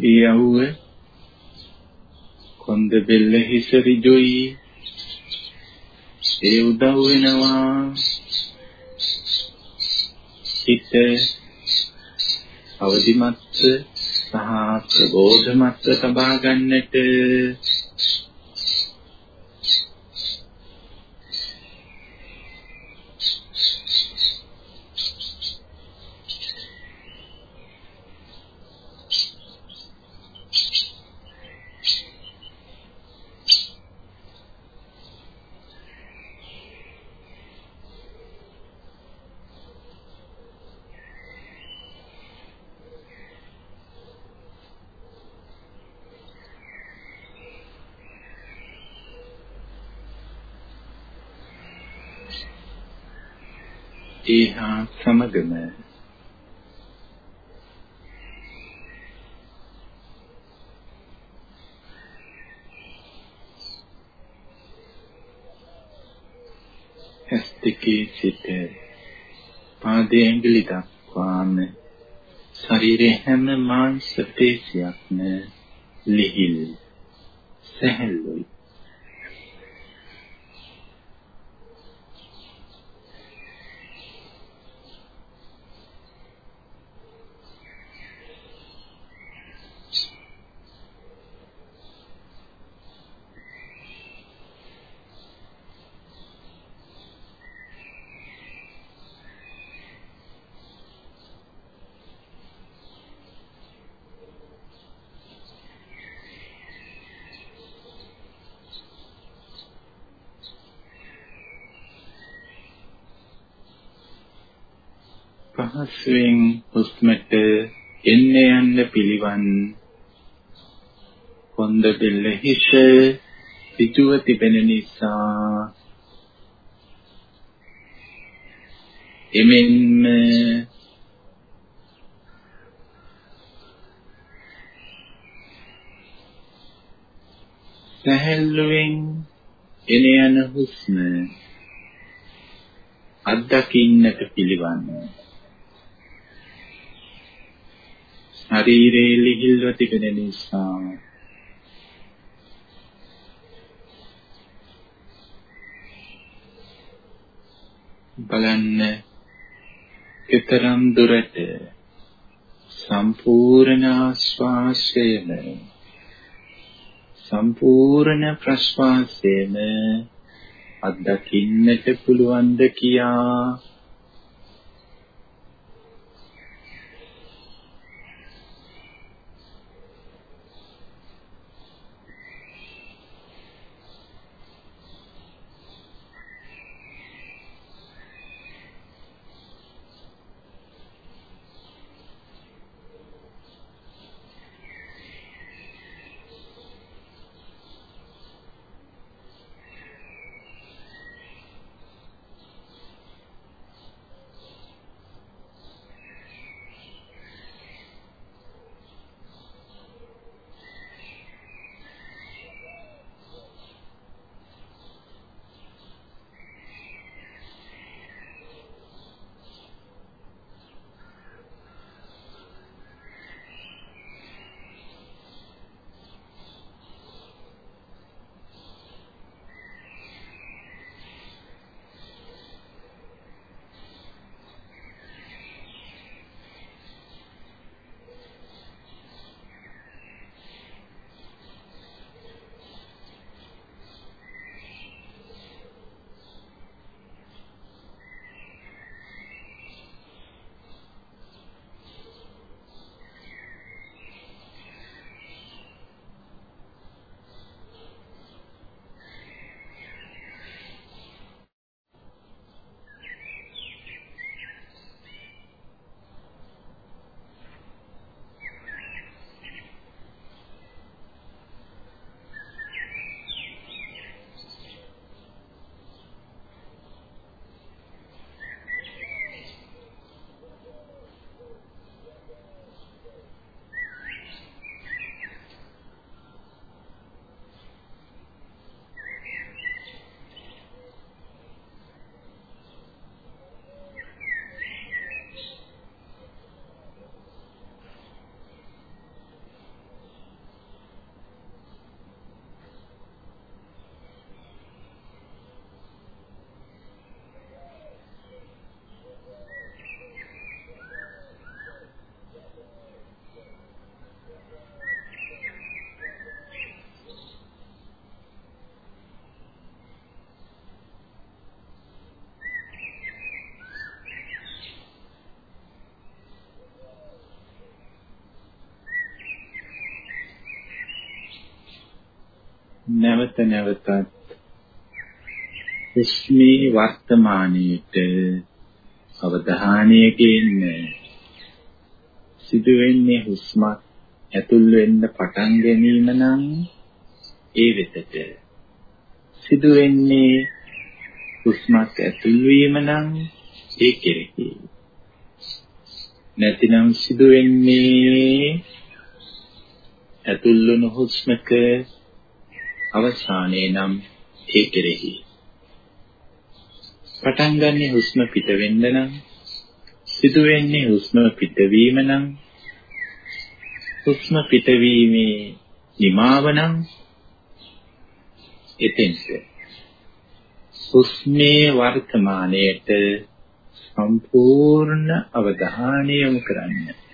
Speaker 1: ඉරියව්ව කොන්ද බෙල්ල හිස ඍජුයි ඒ උදව් වෙනවා. හිත අවදිමත්ව සහ ප්‍රබෝධමත්ව තබා ගන්නට. ඒ හා සමගම. ඇස්තිකේ සිට පාදයේ ඇඟිලි දක්වාම ශරීරයේ හැම මාංශ පේශියක්ම ලිහිල් සැහැල්ලුයි පහසුවෙන් හුස්මට එන්න යන්න පිළිවන්. කොන්ද බෙල්ල හිස පිටුව තිබෙන නිසා එමෙන්ම සැහැල්ලුවෙන් එන යන හුස්ම අත්දකින්නට පිළිවන්නේ ශරීරයේ ලිහිල්ව තිබෙන නිසා. බලන්න ඊතරම් දුරට සම්පූර්ණ ආශ්වාසයම සම්පූර්ණ ප්‍රශ්වාසයම අත්දකින්නට පුළුවන්ද කියා නැවත නැවතත් හුස්මේ වර්තමානයේට අවධානය ගෙන්න සිදුවෙන්නේ හුස්මක් ඇතුල් වෙන්න පටන් ගැනීම නම් ඒ වෙතට. සිදුවෙන්නේ හුස්මක් ඇතුල් වීම නම් ඒ කෙරෙහි. නැතිනම් සිදුවෙන්නේ ඇතුල් වන හුස්මක අවසානයේ නම් ඒ කෙරෙහි පටන් ගන්න හුස්ම පිට වෙන්න නම් සිදු වෙන්නේ හුස්ම පිටවීම නම් හුස්ම පිටවීමේ නිමාව නම් එතෙන්ට හුස්මේ වර්තමානයේට සම්පූර්ණ අවධානය යොමු කරන්න.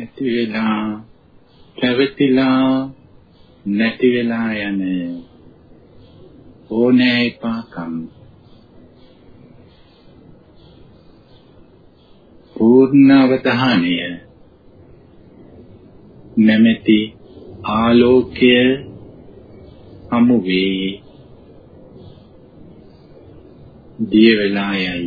Speaker 1: ඇති වෙලා පැවතිලා නැති වෙලා යන ඕනෑ පාකම්. පූර්ණ අවධානය නැමැති ආලෝකය හමු වේ. දිය වෙලා යයි.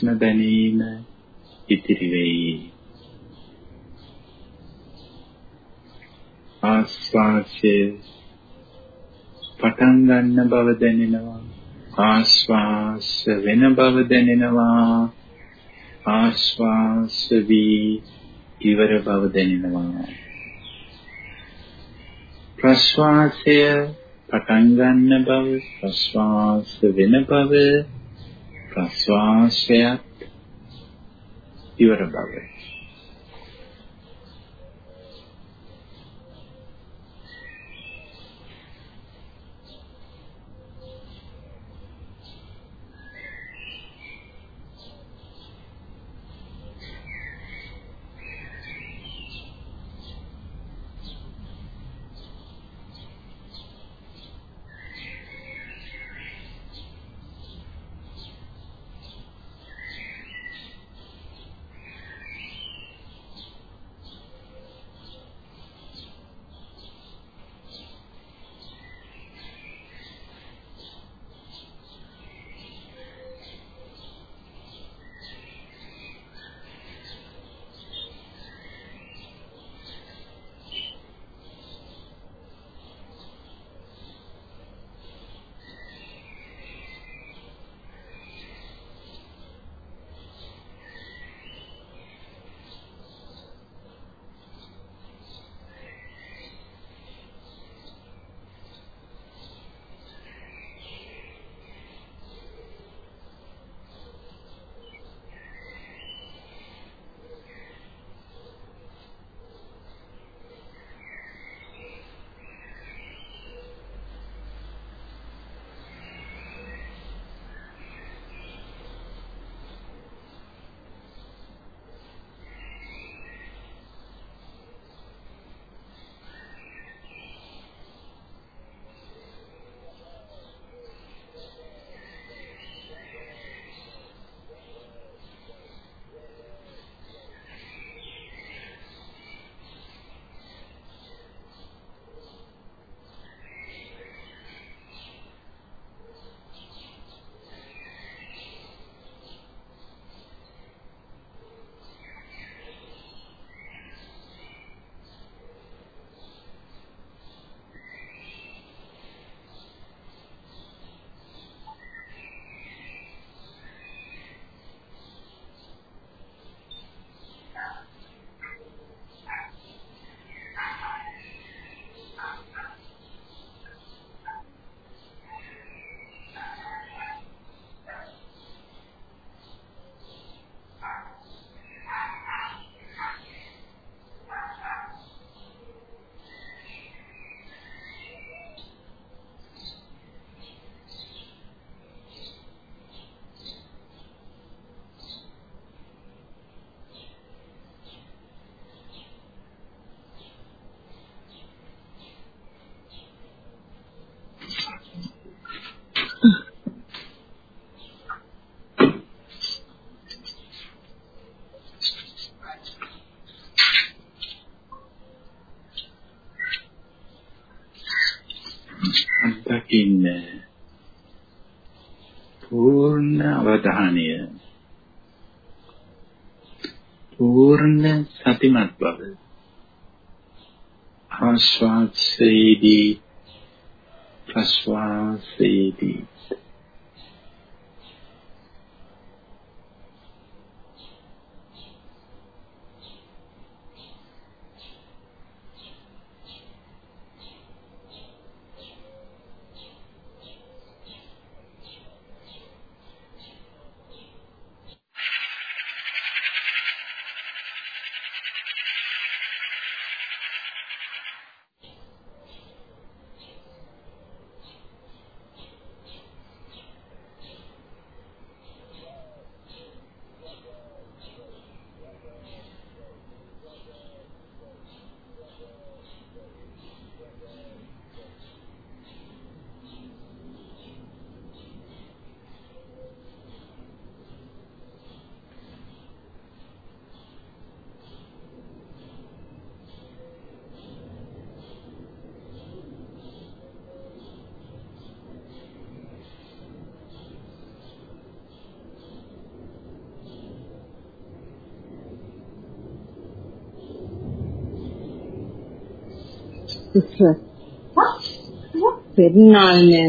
Speaker 1: හුස්ම දැනීම ඉතිරි වෙයි. ආස්වාසයේ පටන් ගන්න බව දැනෙනවා. ආස්වාස වෙන බව දැනෙනවා. ආස්වාස වී ඉවර බව දැනෙනවා. ප්‍රශ්වාසය පටන් ගන්න බව ප්‍රශ්වාස වෙන බව ප්‍රශ්වාසයත් ඉවර බව. පූර්ණ අවධානය පූර්ණ සතිමත් බව ආස්වාදයේදී ප්‍රස්වාසයේදී
Speaker 2: sister. பெருநாள்னு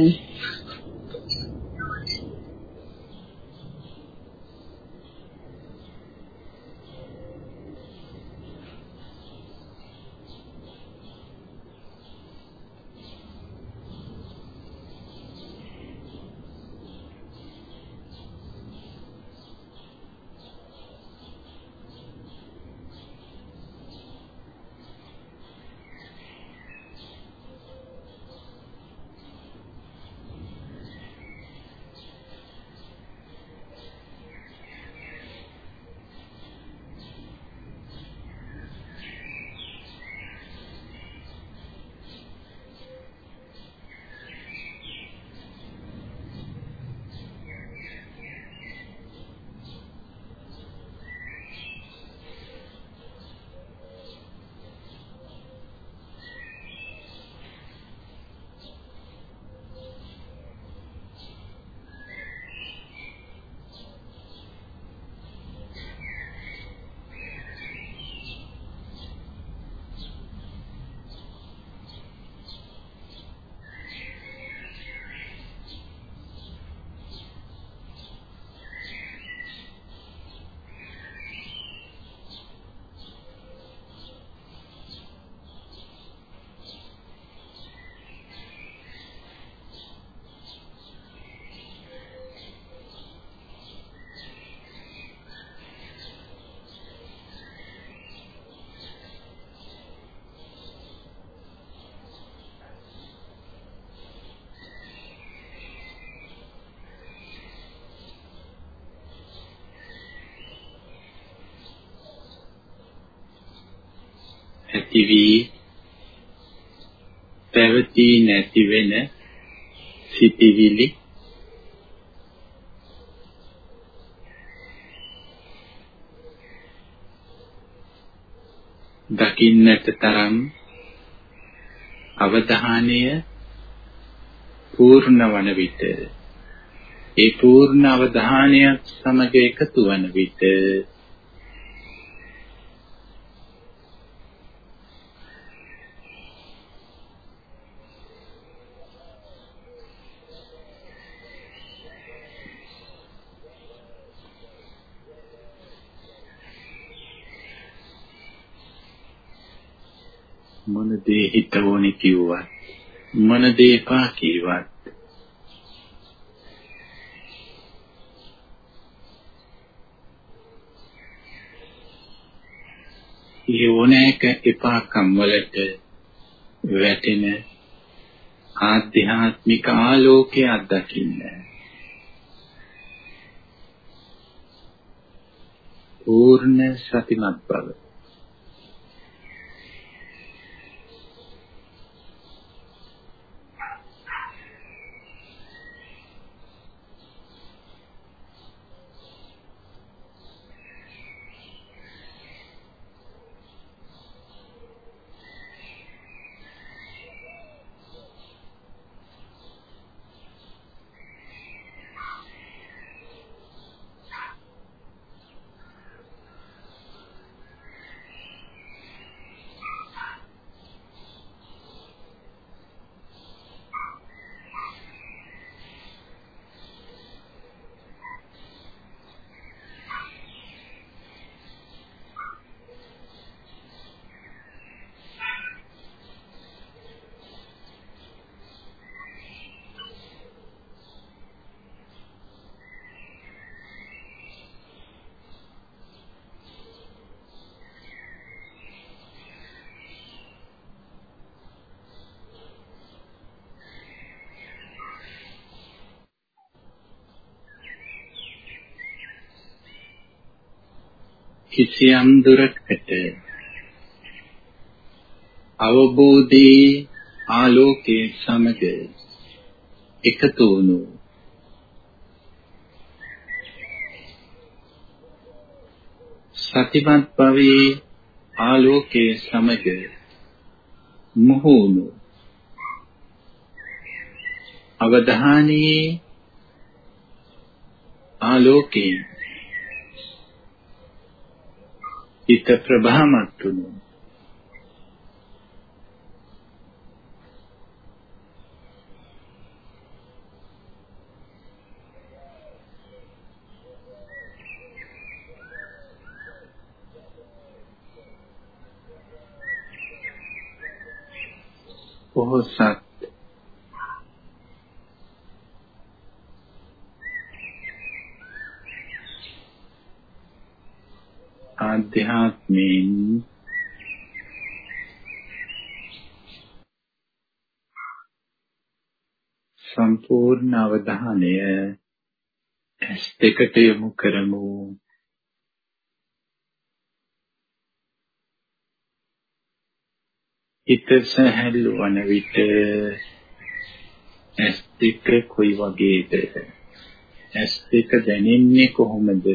Speaker 1: ඇති වී පැවති නැති වෙන සිටිවිලි දකින්නට තරම් අවධානය පූර්ණ වන විට ඒ පූර්ණ අවධානයත් සමග එකතු වන විට මොන දේ හිත ඕනේ කිව්වත් මොන දේ පා කිව්වත්. ඒ ඕනෑක එපාකම් වලට වැටෙන ආධ්‍යාත්මික ආලෝකය අත්දකින්න පූර්ණ සතිමත් බව. කිසියම් දුරකට අවබෝධයේ ආලෝකයේ සමග එකතු වුණු සතිමත් භවයේ ආලෝකයේ සමග මොහුණු අවධානයේ ආලෝකයේ හිත ප්‍රභාමත් වුණු පොහොසත් ආධ්‍යාත්මයෙන් සම්පූර්ණ අවධානය ඇස් දෙකට යොමු කරමු. හිත සැහැල්ලු වන විට ඇස් දෙක කොයි වගේද? ඇස් දෙක දැනෙන්නේ කොහොමද?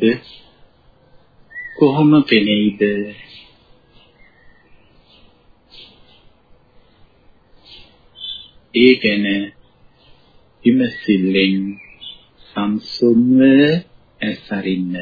Speaker 1: පෙනෙයිද කොහොම පෙනෙයිද? ඒ ගැන විමසිල්ලෙන් සම්සුන්ව ඇසරින්න.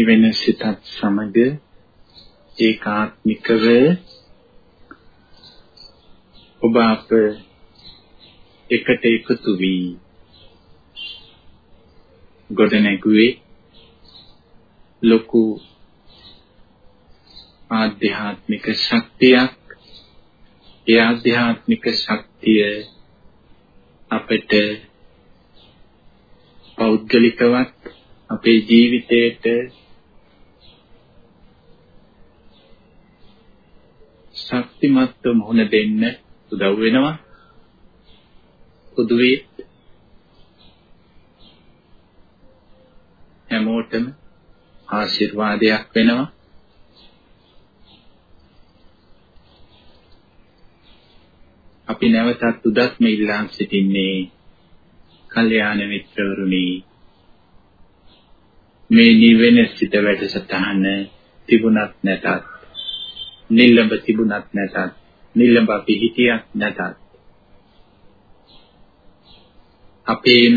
Speaker 1: නිවෙන සිතත් සමග ඒකාත්මිකව ඔබ අප එකට එකතු වී ගොඩනැගුවේ ලොකු ආධ්‍යාත්මික ශක්තියක්. ඒ ආධ්‍යාත්මික ශක්තිය අපට පෞද්ගලිකවත් අපේ ජීවිතයට ශක්තිමත්ව මුහුණ දෙන්න උදව් වෙනවා. පොදුවේ හැමෝටම ආශිර්වාදයක් වෙනවා. අපි නැවතත් උදත්ම ඉල්ලාම් සිටින්නේ කල්යාණ මිත්‍රවරුනි. මේ නිවෙන සිත වැඩසටහන තිබුණත් නැතත් නිල්ලඹ තිබුණත් නැතත් නිල්ලඹ අපි හිටියත් නැතත් අපේම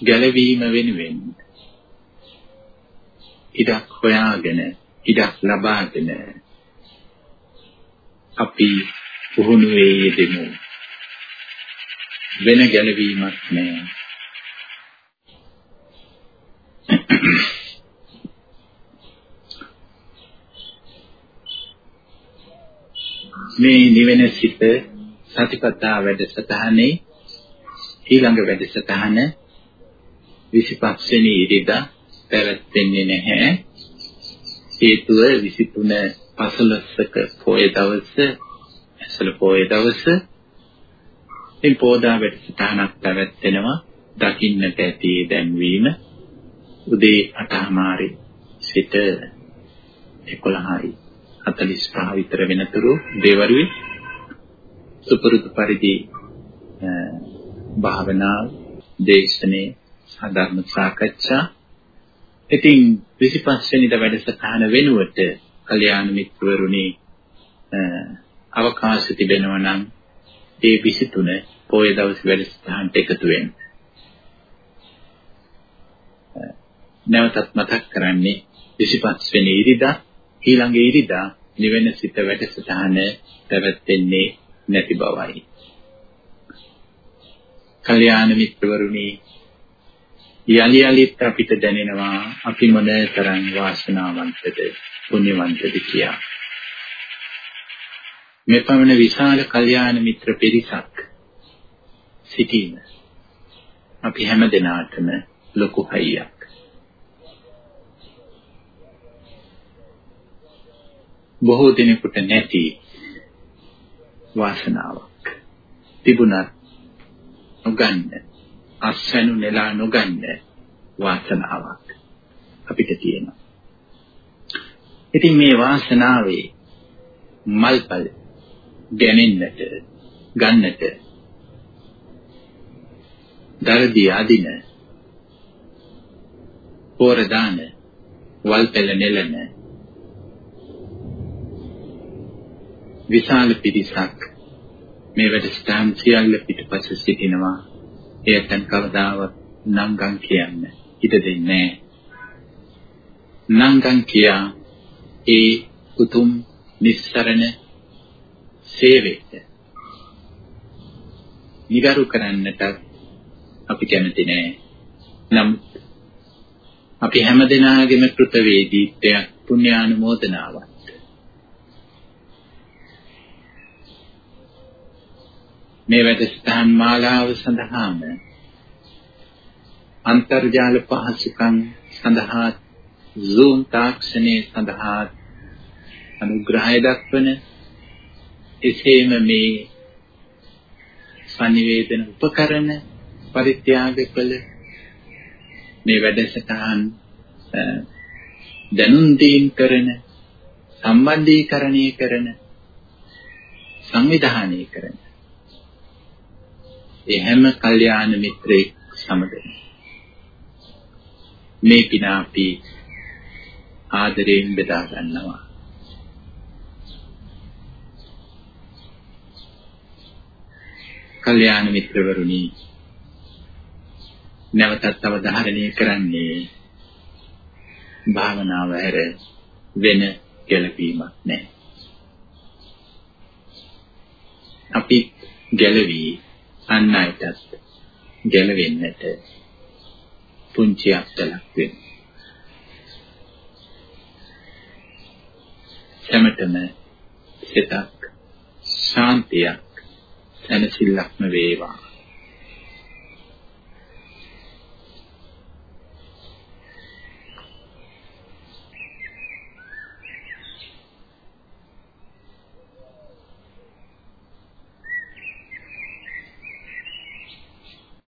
Speaker 1: ගැලවීම වෙනුවෙන් ඉඩක් හොයාගෙන ඉඩක් ලබාගෙන අපි පුහුණුවේ යෙදෙමු. වෙන ගැලවීමක් නෑ මේ නිවෙන සිත සතිපට්ඨා වැඩසටහනේ ඊළඟ වැඩසටහන 25 වෙනි ඉරිදා පැවැත්වෙන්නේ නැහැ. හේතුව 23 පසළොස්වක පොය දවස ඇසළ පොය දවස මේ පෝදා වැඩසටහනක් පැවැත්වෙනවා දකින්නට ඇති දැන්වීම. උදේ 8:00 සිට 11:00 45 විතර වෙනතුරු දේවරුවේ සුපුරුදු පරිදි භාවනා දේශනේ සාධර්ම සාකච්ඡා ඉතින් 25 වෙනිදා වැඩසටහන වෙනුවට කල්යාණ මිත්‍රවරුනි අවකාශ තිබෙනවා නම් ඒ 23 පොය දවසේ වැඩසටහනට එකතු වෙන්න. නැවතත් මතක් කරන්නේ 25 වෙනි ඉරිදා ඊළඟ ඉරිදා නිවෙන සිත වැඩසටහන පැවැත්වෙන්නේ නැති බවයි. කල්යාණ මිත්‍රවරුනි යලි යලිත් අපිට දැනෙනවා අපි මොන තරම් වාසනාවන්තද පුණ්‍යවන්තද කියා. මෙපමණ විශාල කල්යාණ මිත්‍ර පිරිසක් සිටීම අපි හැම දිනාටම ලොකු හයියක්. බොහෝ දිනෙකට නැති වාසනාවක් තිබුණත් නොගන්න අස්වැනු නෙලා නොගන්න වාසනාවක් අපිට තියෙනවා. ඉතින් මේ වාසනාවේ මල්පල් ගැනෙන්නට ගන්නට දරදී අදින පෝර දාන වල් පෙළ නෙලන විශාල පිරිසක් මේ වැඩසටහන් සියල්ල පිටපස සිටිනවා එයතන් කවදාවත් නංගන් කියන්න ඉඩ දෙන්නේ නංගන් කියා ඒ උතුම් නිස්සරණ සේවයට නිගරු කරන්නට අපි කැමති නෑ. නම් අපි හැමදෙනාගේම කෘතවේදීත්වයක් පුණ්‍යානුමෝදනාවක්. මේ වැඩසටහන් මාලාව සඳහාම අන්තර්ජාල පහසුකම් සඳහා Zoom තාක්ෂණයේ සඳහා අනුග්‍රහය දක්වන එසේම මේ සංනිවේදන උපකරණ පරිත්‍යාග කළ මේ වැඩසටහන් දැනුම් දීම් කරන සම්බන්ධීකරණය කරන සංවිධානය කරන ඒ හැම කල්යාණ මිත්‍රෙක් සමග මේ පින අපි ආදරයෙන් බෙදා ගන්නවා කල්යාණ මිත්‍රවරුනි නැවතත් අවධාරණය කරන්නේ භාවනාව හැර වෙන ගැළපීමක් නැහැ. අපි ගැළවි අන් අයටත් ගැළවෙන්නට පුංචි අත්දලක් වෙන්න. සැමටම සිතක් ශාන්තියක් සැනසෙල්ලක්ම වේවා